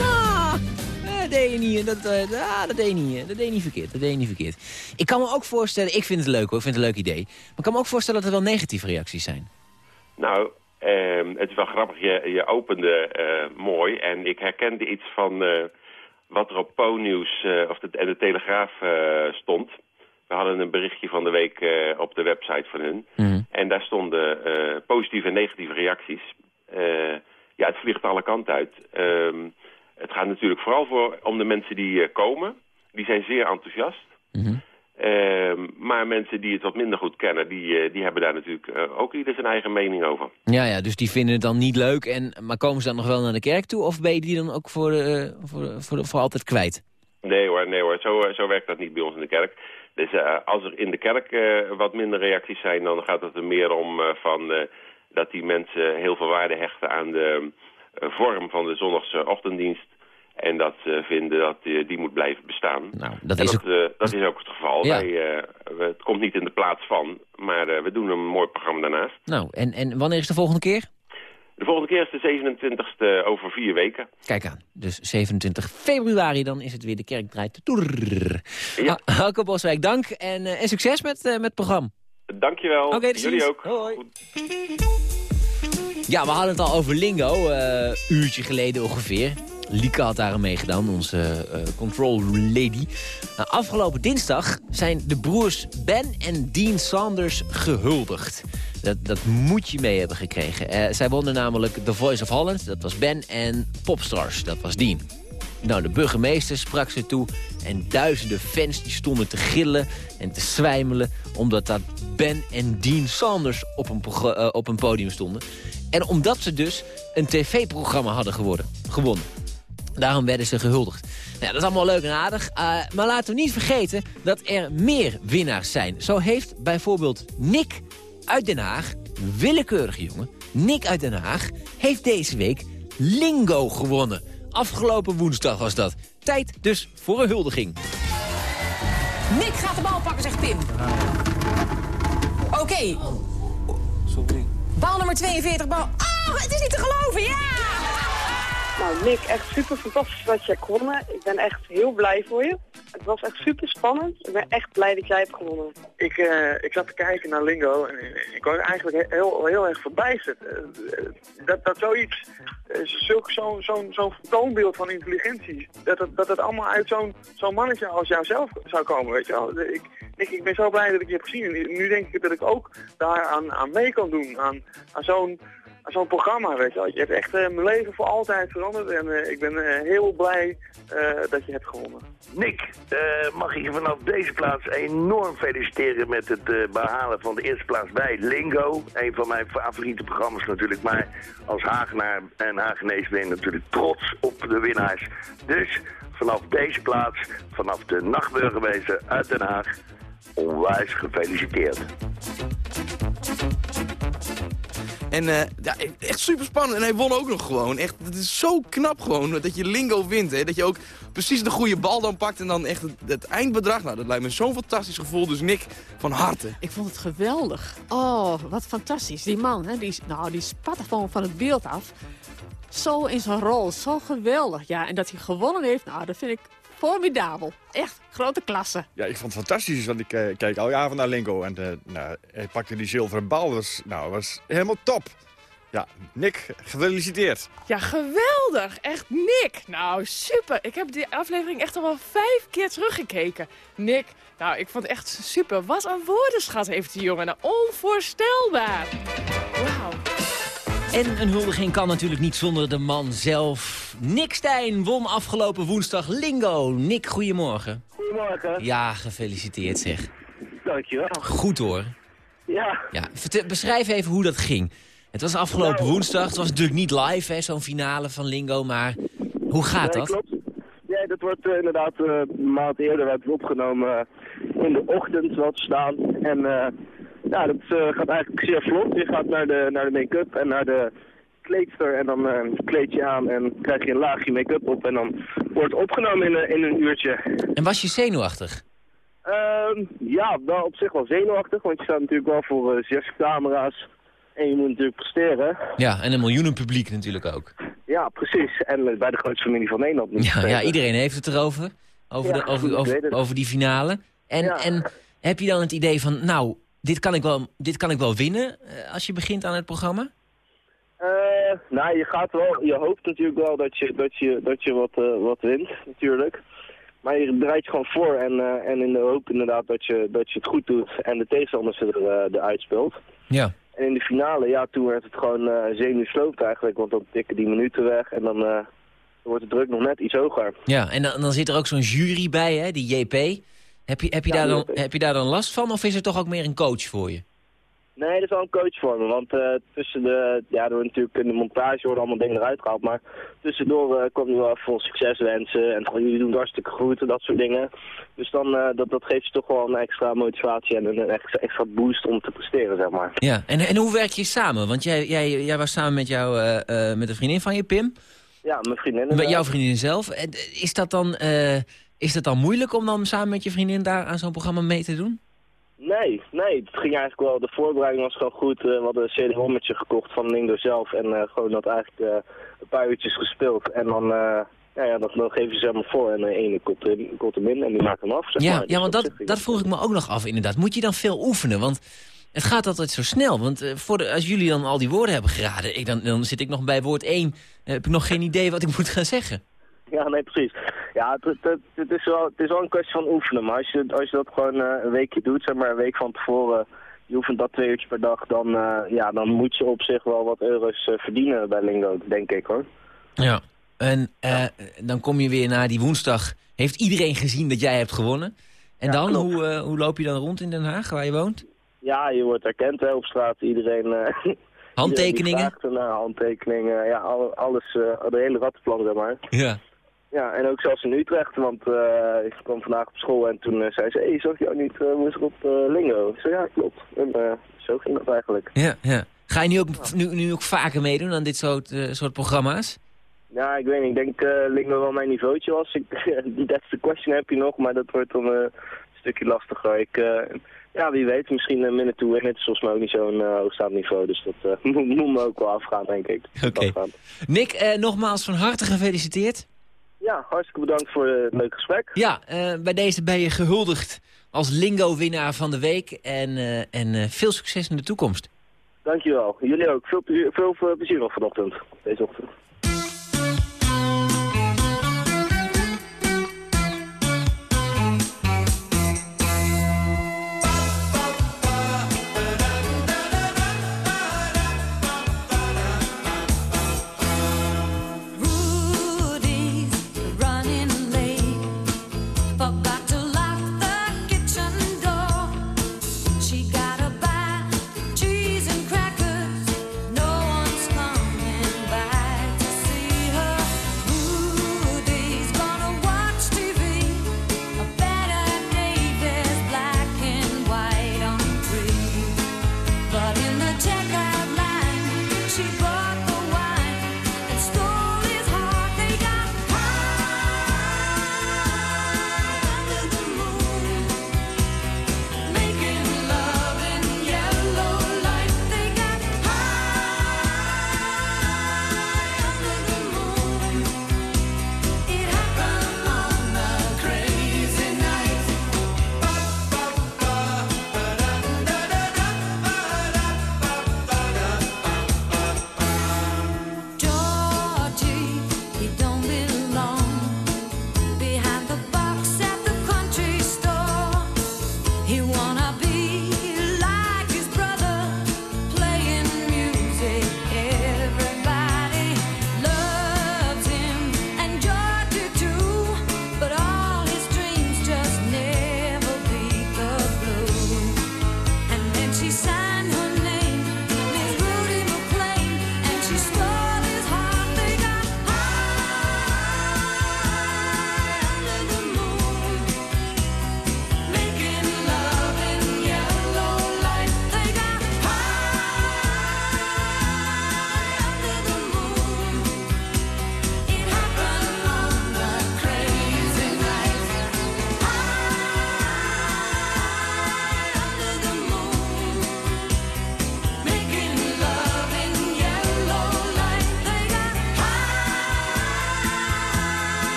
Ah, dat deed je niet. Dat, eh, ah, dat deed je niet. Dat deed je niet verkeerd. Dat deed je niet verkeerd. Ik kan me ook voorstellen, ik vind het leuk hoor, ik vind het een leuk idee. Maar ik kan me ook voorstellen dat er wel negatieve reacties zijn. Nou, ehm, het is wel grappig. Je, je opende eh, mooi en ik herkende iets van eh, wat er op Po-nieuws eh, of de, en de Telegraaf eh, stond. We hadden een berichtje van de week eh, op de website van hun. En daar stonden eh, positieve en negatieve reacties. Eh, ja, het vliegt alle kanten uit. Ehm, het gaat natuurlijk vooral voor, om de mensen die komen. Die zijn zeer enthousiast. Ehm, maar mensen die het wat minder goed kennen, die, die hebben daar natuurlijk ook ieder zijn eigen mening over. Ja, ja, dus die vinden het dan niet leuk. En, maar komen ze dan nog wel naar de kerk toe? Of ben je die dan ook voor, voor, voor, voor altijd kwijt? Nee hoor, zo, eh, zo werkt dat niet bij ons in de kerk. Dus eh, als er in de kerk eh, wat minder reacties zijn, dan gaat het er meer om van, dat die mensen heel veel waarde hechten aan de vorm van de zondagse ochtenddienst. En dat ze vinden dat die, moet blijven bestaan. Nou, dat en is dat, eh, dat is ook het geval. Ja. Wij, we- het komt niet in de plaats van, maar we doen een mooi programma daarnaast. Nou, en, en wanneer is de volgende keer? De volgende keer is de 27e over vier weken. Kijk aan. Dus 27 februari, dan is het weer de kerk draait door. Ja. Elke Boswijk, dank en, eh, en succes met, eh, met het programma. Dankjewel. Oké, tot Jullie ook. Hoi. Ja, we hadden het al over Lingo, eh uurtje geleden ongeveer. Lieke had daar aan meegedaan, onze eh, control lady. Nou, afgelopen dinsdag zijn de broers Ben en Dean Sanders gehuldigd. Dat, dat moet je mee hebben gekregen. Eh, zij wonnen namelijk The Voice of Holland, dat was Ben, en Popstars, dat was Dean. Nou, de burgemeester sprak ze toe en duizenden fans die stonden te gillen en te zwijmelen... omdat daar Ben en Dean Sanders op een, eh, op een podium stonden. En omdat ze dus een tv-programma hadden geworden, gewonnen. Daarom werden ze gehuldigd. Nou, dat is allemaal leuk en aardig. eh, maar laten we niet vergeten dat er meer winnaars zijn. Zo heeft bijvoorbeeld Nick uit Den Haag, willekeurige jongen... Nick uit Den Haag heeft deze week Lingo gewonnen. Afgelopen woensdag was dat. Tijd dus voor een huldiging. Nick gaat de bal pakken, zegt Pim. Oké. Sorry. Bal nummer 42, bal... Oh, het is niet te geloven, ja! Nou, Nick, echt super fantastisch dat je gewonnen. Ik ben echt heel blij voor je. Het was echt super spannend. Ik ben echt blij dat jij hebt gewonnen. Ik, eh, ik zat te kijken naar Lingo en ik was eigenlijk heel, heel erg verbijsterd. Eh, eh, dat, dat zoiets, zulk- zo'n zo'n zo'n toonbeeld van intelligentie, dat het, dat het allemaal uit zo'n zo'n mannetje als jouzelf zou komen, weet je wel. Ik, ik, ik ben zo blij dat ik je heb gezien en nu denk ik dat ik ook daar aan, aan mee kan doen, aan, aan zo'n zo'n programma, weet je wel. Je hebt echt eh, mijn leven voor altijd veranderd en eh, ik ben eh, heel blij dat je hebt gewonnen. Nick, mag ik je vanaf deze plaats enorm feliciteren met het eh, behalen van de eerste plaats bij Lingo. Een van mijn favoriete programma's natuurlijk. Maar als Hagenaar en Hagenees ben je natuurlijk trots op de winnaars. Dus vanaf deze plaats, vanaf de nachtburgemeester uit Den Haag, onwijs gefeliciteerd. En eh, ja, echt super spannend. En hij won ook nog gewoon. Echt, het is zo knap gewoon dat je Lingo wint. Hè? Dat je ook precies de goede bal dan pakt en dan echt het, het eindbedrag. Nou, dat lijkt me zo'n fantastisch gevoel. Dus Nick, van harte. Ik vond het geweldig. Oh, wat fantastisch. Die man, hè, die, is- nou, die spat er gewoon van het beeld af. Zo in zijn rol, zo geweldig. Ja, en dat hij gewonnen heeft, nou, dat vind ik formidabel. Echt, grote klasse. Ja, ik vond het fantastisch, want ik eh, kijk al jaren naar Lingo. En eh, nou, hij pakte die zilveren bal, dat was, nou, was helemaal top. Ja, Nick, gefeliciteerd. Ja, geweldig. Echt Nick. Nou, super. Ik heb die aflevering echt al wel vijf keer teruggekeken. Nick, nou, ik vond het echt super. Wat een woordenschat heeft die jongen. Nou, onvoorstelbaar. Wauw. En een huldiging kan natuurlijk niet zonder de man zelf. Nick Stijn won afgelopen woensdag Lingo. Nick, goedemorgen. Goedemorgen. Ja, gefeliciteerd zeg. Dankjewel. Goed hoor. Ja. Ja, vertel- beschrijf even hoe dat ging. Het was afgelopen Nou. woensdag. Het was natuurlijk niet live, zo'n finale van Lingo. Maar hoe gaat Nee, dat? klopt. Ja, dat wordt eh, inderdaad eh, een maand eerder werd het opgenomen eh, in de ochtend te staan. En eh, ja, dat gaat eigenlijk zeer vlot. Je gaat naar de, naar de make-up en naar de kleedster en dan kleed je aan en krijg je een laagje make-up op en dan wordt het opgenomen in, een- in een uurtje. En was je zenuwachtig? Ehm, ja, wel op zich wel zenuwachtig, want je staat natuurlijk wel voor zes camera's en je moet natuurlijk presteren. Ja, en een miljoenen publiek natuurlijk ook. Ja, precies. En eh, bij de grootste familie van Nederland. ik Ja, ja iedereen heeft het erover. Over, Ja, de, over, over, die finale. En, Ja. en heb je dan het idee van, nou, dit kan ik wel, dit kan ik wel winnen eh, als je begint aan het programma? Eh, nou, je gaat wel, je hoopt natuurlijk wel dat je, dat je, dat je wat, wat wint, natuurlijk. Maar je draait je gewoon voor en, en in de hoop inderdaad dat je, dat je het goed doet en de tegenstander er, eruit speelt. Ja. En in de finale, ja, toen werd het gewoon eh zenuwsloopt eigenlijk, want dan tikken die minuten weg en dan, eh, wordt de druk nog net iets hoger. Ja, en dan, dan zit er ook zo'n jury bij, hè, die JP. Heb je, heb, je Ja, daar dan, JP. heb je daar dan last van of is er toch ook meer een coach voor je? Nee, dat is wel een coach voor me. Want eh, tussen de, ja, worden natuurlijk in de montage worden allemaal dingen eruit gehaald. Maar tussendoor eh kwam hij wel even vol succes wensen. En gewoon, jullie doen het hartstikke goed en dat soort dingen. Dus dan, eh, dat, dat geeft je toch wel een extra motivatie en een extra, extra boost om te presteren, zeg maar. Ja, en, en hoe werk je samen? Want jij, jij, jij was samen met, jou, eh, eh, met een vriendin van je, Pim. Ja, mijn vriendin. Met jouw vriendin zelf. Eh, Is dat, dan, eh, is dat dan moeilijk om dan samen met je vriendin daar aan zo'n programma mee te doen? Nee, nee, het ging eigenlijk wel. De voorbereiding was gewoon goed. Eh, we hadden een CD-rommetje gekocht van Lindo zelf. En eh, gewoon dat eigenlijk eh, een paar uurtjes gespeeld. En dan, ja, ja, dat, geven ze hem maar voor. En de ene komt, komt hem in en die maakt hem af. Zeg Ja, maar. Dus ja want dat, dat vroeg ik me ook nog af inderdaad. Moet je dan veel oefenen? Want het gaat altijd zo snel. Want voor de, als jullie dan al die woorden hebben geraden... Ik, dan, dan zit ik nog bij woord 1. heb ik nog geen idee wat ik moet gaan zeggen. Ja, nee, precies. Ja, het, het, is wel, het is wel een kwestie van oefenen. Maar als je, als je dat gewoon eh, een weekje doet, zeg maar een week van tevoren, je oefent dat twee uurtjes per dag, dan, eh, ja, dan moet je op zich wel wat euro's eh, verdienen bij Lingo, denk ik hoor. Ja. En dan kom je weer naar die woensdag. Heeft iedereen gezien dat jij hebt gewonnen? En dan, hoe, hoe loop je dan rond in Den Haag, waar je woont? Ja, je wordt herkend hè, op straat. Iedereen... Handtekeningen? iedereen vraagt handtekeningen, ja, al- alles, de hele rattenplan, zeg maar. Ja. Ja, en ook zelfs in Utrecht, want eh, ik kwam vandaag op school en toen eh, zei ze, hé, hey, zag je jou niet uh, woensdag op eh, Lingo? Ik zei, ja, klopt. En eh, zo ging dat eigenlijk. Ja, ja. Ga je nu ook, nu, nu ook vaker meedoen aan dit soort, eh, soort programma's? Ja, ik weet niet. Ik denk eh Lingo wel mijn niveautje was. Ik, that's the question heb je nog, maar dat wordt dan eh, een stukje lastiger. Ik, eh, ja, wie weet, misschien een minute to win. Het is volgens mij ook niet zo'n uh, hoogstaand niveau, dus dat moet, moet me ook wel afgaan, denk ik. Oké. Okay. Nick, eh, nogmaals van harte gefeliciteerd. Ja, hartstikke bedankt voor het leuke gesprek. Ja, uh, bij deze ben je gehuldigd als Lingo-winnaar van de week. En, uh, en veel succes in de toekomst. Dankjewel. Jullie ook. Veel, veel plezier nog vanochtend, deze ochtend.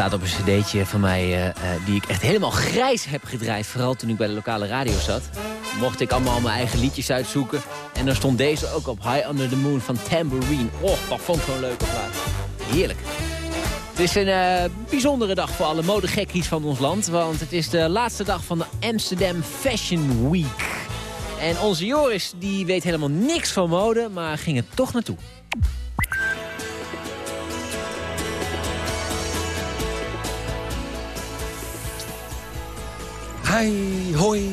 Staat op een cd'tje van mij eh, eh, die ik echt helemaal grijs heb gedraaid. Vooral toen ik bij de lokale radio zat. Mocht ik allemaal mijn eigen liedjes uitzoeken. En dan stond deze ook op High Under the Moon van Tambourine. Och, dat vond ik zo'n leuke plaat. Heerlijk. Het is een eh, bijzondere dag voor alle modegekkies van ons land. Want het is de laatste dag van de Amsterdam Fashion Week. En onze Joris die weet helemaal niks van mode, maar ging er toch naartoe. Hi, hoi.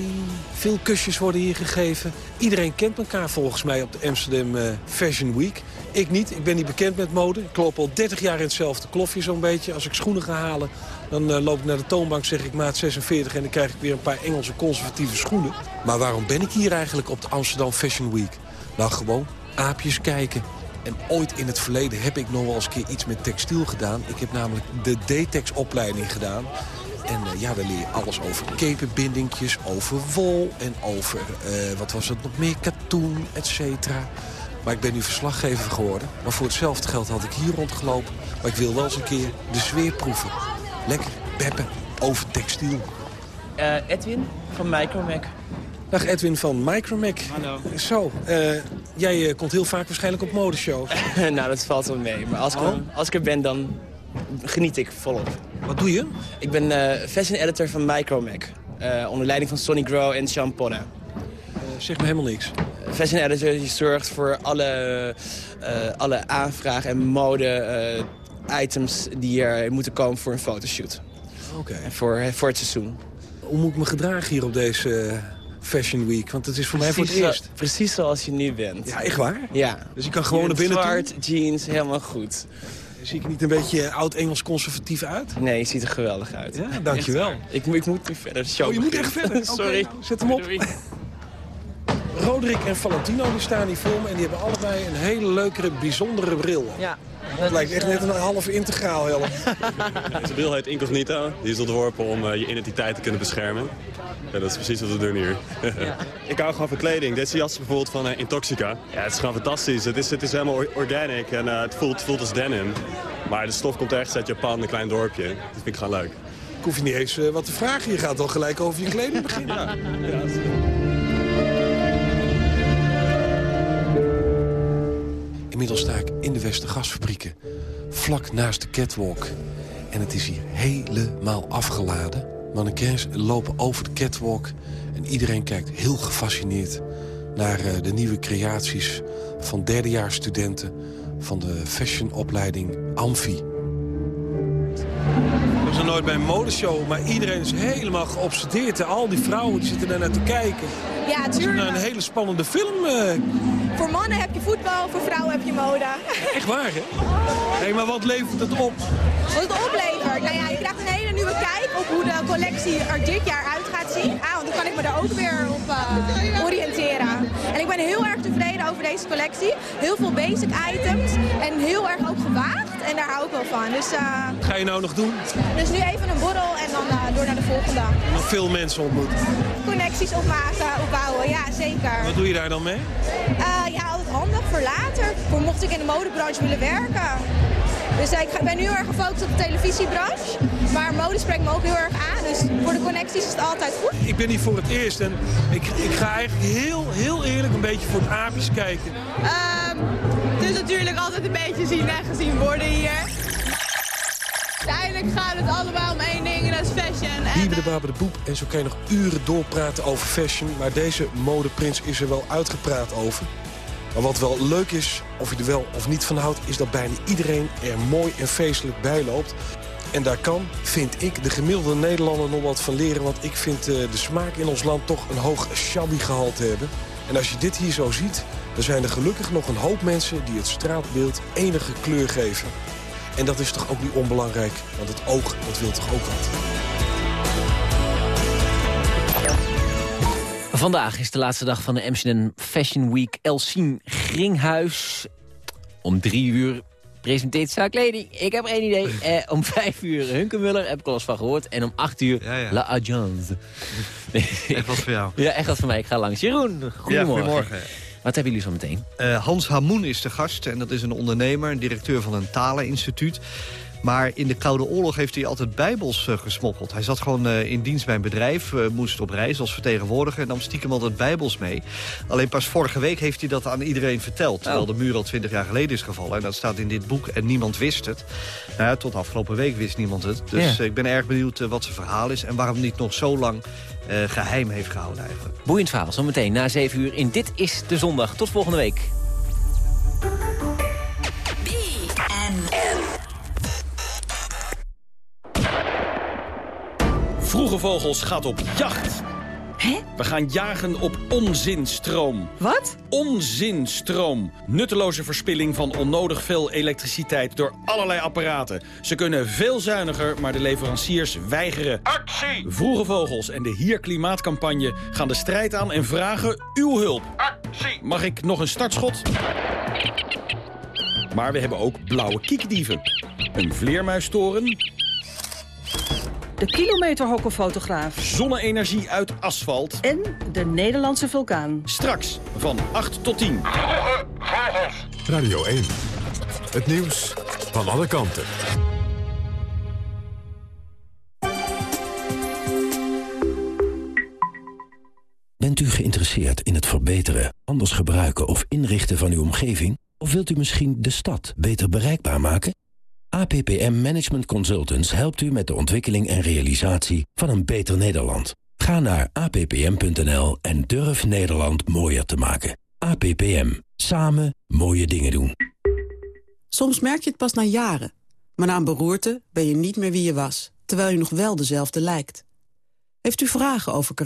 Veel kusjes worden hier gegeven. Iedereen kent elkaar volgens mij op de Amsterdam eh, Fashion Week. Ik niet, ik ben niet bekend met mode. Ik loop al 30 jaar in hetzelfde klofje zo'n beetje. Als ik schoenen ga halen, dan eh, loop ik naar de toonbank, zeg ik maat 46... en dan krijg ik weer een paar Engelse conservatieve schoenen. Maar waarom ben ik hier eigenlijk op de Amsterdam Fashion Week? Nou, gewoon aapjes kijken. En ooit in het verleden heb ik nog wel eens een keer iets met textiel gedaan. Ik heb namelijk de D-Tex-opleiding gedaan. En eh, ja, daar leer je alles over kepenbindingjes, over wol en over, eh, wat was het nog meer, katoen, et cetera. Maar ik ben nu verslaggever geworden. Maar voor hetzelfde geld had ik hier rondgelopen. Maar ik wil wel eens een keer de sfeer proeven. Lekker beppen over textiel. Eh, Edwin van Micromac. Dag Edwin van Micromac. Hallo. Zo, eh, jij komt heel vaak waarschijnlijk op modeshows. nou, dat valt wel mee. Maar als ik, Oh. als ik er ben, dan geniet ik volop. Wat doe je? Ik ben eh, fashion editor van Micromac. eh, onder leiding van Sonny Grow en Sean Podda. zeg me helemaal niks. Fashion editor die zorgt voor alle, eh, alle aanvragen en mode eh, items die er moeten komen voor een fotoshoot. Oké. Voor, voor het seizoen. Hoe moet ik me gedragen hier op deze eh, Fashion Week? Want het is voor mij voor het zo- eerst. Precies zoals je nu bent. Ja, echt waar? Ja. Dus je kan gewoon naar binnen Zwart, jeans, helemaal goed. Zie ik er niet een beetje oud-Engels conservatief uit? Nee, je ziet er geweldig uit. Ja, dankjewel. Ik, moet- ik moet nu verder. de show Oh, je moet echt verder? Sorry. nou, zet hem op. Roderick en Valentino die staan hier voor me en die hebben allebei een hele leukere, bijzondere bril. Ja. Het lijkt echt net een halve integraal helm. Deze bril heet Incognito. Die is ontworpen om eh, je identiteit te kunnen beschermen. Ja, dat is precies wat we doen hier. ik hou gewoon van kleding. Deze jas is bijvoorbeeld van eh, Intoxica. Ja, het is gewoon fantastisch. Het is, het is helemaal or- organic en eh, het voelt, voelt als denim. Maar de stof komt ergens uit Japan, een klein dorpje. Dat vind ik gewoon leuk. Ik hoef je niet eens eh, wat te vragen. Je gaat al gelijk over je kleding beginnen. Ja, Inmiddels sta ik in de Westergasfabrieken, vlak naast de catwalk. En het is hier helemaal afgeladen. Mannequins lopen over de catwalk en iedereen kijkt heel gefascineerd naar eh, de nieuwe creaties van derdejaarsstudenten van de fashionopleiding Amfi. Nog nooit bij een modeshow, maar iedereen is helemaal geobsedeerd. Al die vrouwen die zitten daar naar te kijken. Ja, Het is een hele spannende film. eh. Voor mannen heb je voetbal, voor vrouwen heb je mode. Echt waar, hè? Hé, maar wat levert het op? Wat het oplevert? Nou ja, je krijgt een hele nieuwe kijk op hoe de collectie er dit jaar uit gaat zien. Ah, want dan kan ik me daar ook weer op eh, oriënteren. En ik ben heel erg tevreden over deze collectie. Heel veel basic items en heel erg ook gewaagd. En daar hou ik wel van. Dus, eh, Wat ga je nou nog doen? dus nu even een borrel en dan eh, door naar de volgende. Nog veel mensen ontmoeten. Connecties opmaken, opbouwen, ja zeker. Wat doe je daar dan mee? Eh, ja, altijd handig voor later. Voor mocht ik in de modebranche willen werken. Dus eh, ik ga- ben nu heel erg gefocust op de televisiebranche. Maar mode spreekt me ook heel erg aan. Dus voor de connecties is het altijd goed. Ik ben hier voor het eerst en ik, ik ga eigenlijk heel, heel eerlijk een beetje voor het aapjes kijken. Ehm, het is natuurlijk altijd een beetje zien en gezien worden hier. Uiteindelijk gaat het allemaal om één ding en dat is fashion. En, de Babe de Boep en zo kan je nog uren doorpraten over fashion. Maar deze modeprins is er wel uitgepraat over. Maar wat wel leuk is, of je er wel of niet van houdt... is dat bijna iedereen er mooi en feestelijk bij loopt. En daar kan, vind ik, de gemiddelde Nederlander nog wat van leren. Want ik vind eh, de smaak in ons land toch een hoog shabby gehalte hebben. En als je dit hier zo ziet, dan zijn er gelukkig nog een hoop mensen... die het straatbeeld enige kleur geven. En dat is toch ook niet onbelangrijk, want het oog, dat wil toch ook wat. Vandaag is de laatste dag van de Amsterdam Fashion Week. Elsien Gringhuis. Om drie uur presenteert Zaak Lady. Ik heb geen idee. Eh, om vijf uur Hunkemuller, heb ik al eens van gehoord. En om acht uur La Agence. Echt wat voor jou. Ja, echt wat voor mij. Ik ga langs. Jeroen, goedemorgen. goedemorgen. Wat hebben jullie zo meteen? Eh, Hans Hamoen is de gast en dat is een ondernemer, een directeur van een taleninstituut. Maar in de Koude Oorlog heeft hij altijd bijbels uh, gesmokkeld. Hij zat gewoon uh, in dienst bij een bedrijf, uh, moest op reis als vertegenwoordiger... en nam stiekem altijd bijbels mee. Alleen pas vorige week heeft hij dat aan iedereen verteld... terwijl Oh. de muur al twintig jaar geleden is gevallen. En dat staat in dit boek en niemand wist het. Nou tot afgelopen week wist niemand het. Dus Ja. ik ben erg benieuwd wat zijn verhaal is... en waarom hij het nog zo lang geheim heeft gehouden eigenlijk. Boeiend verhaal, zometeen na 7 uur in Dit is de Zondag. Tot volgende week. Vroege Vogels gaat op jacht. Hè? We gaan jagen op onzinstroom. Wat? Onzinstroom. Nutteloze verspilling van onnodig veel elektriciteit door allerlei apparaten. Ze kunnen veel zuiniger, maar de leveranciers weigeren. Actie! Vroege Vogels en de Hier Klimaatcampagne gaan de strijd aan en vragen uw hulp. Actie! Mag ik nog een startschot? Maar we hebben ook blauwe kiekdieven. Een vleermuistoren de kilometerhokkenfotograaf. Zonne-energie uit asfalt. En de Nederlandse vulkaan. Straks van 8 tot 10. Radio 1. Het nieuws van alle kanten. Bent u geïnteresseerd in het verbeteren, anders gebruiken of inrichten van uw omgeving? Of wilt u misschien de stad beter bereikbaar maken? APPM Management Consultants helpt u met de ontwikkeling en realisatie van een beter Nederland. Ga naar appm.nl en durf Nederland mooier te maken. APPM. Samen mooie dingen doen. Soms merk je het pas na jaren. Maar na een beroerte ben je niet meer wie je was. Terwijl je nog wel dezelfde lijkt. Heeft u vragen over karakter?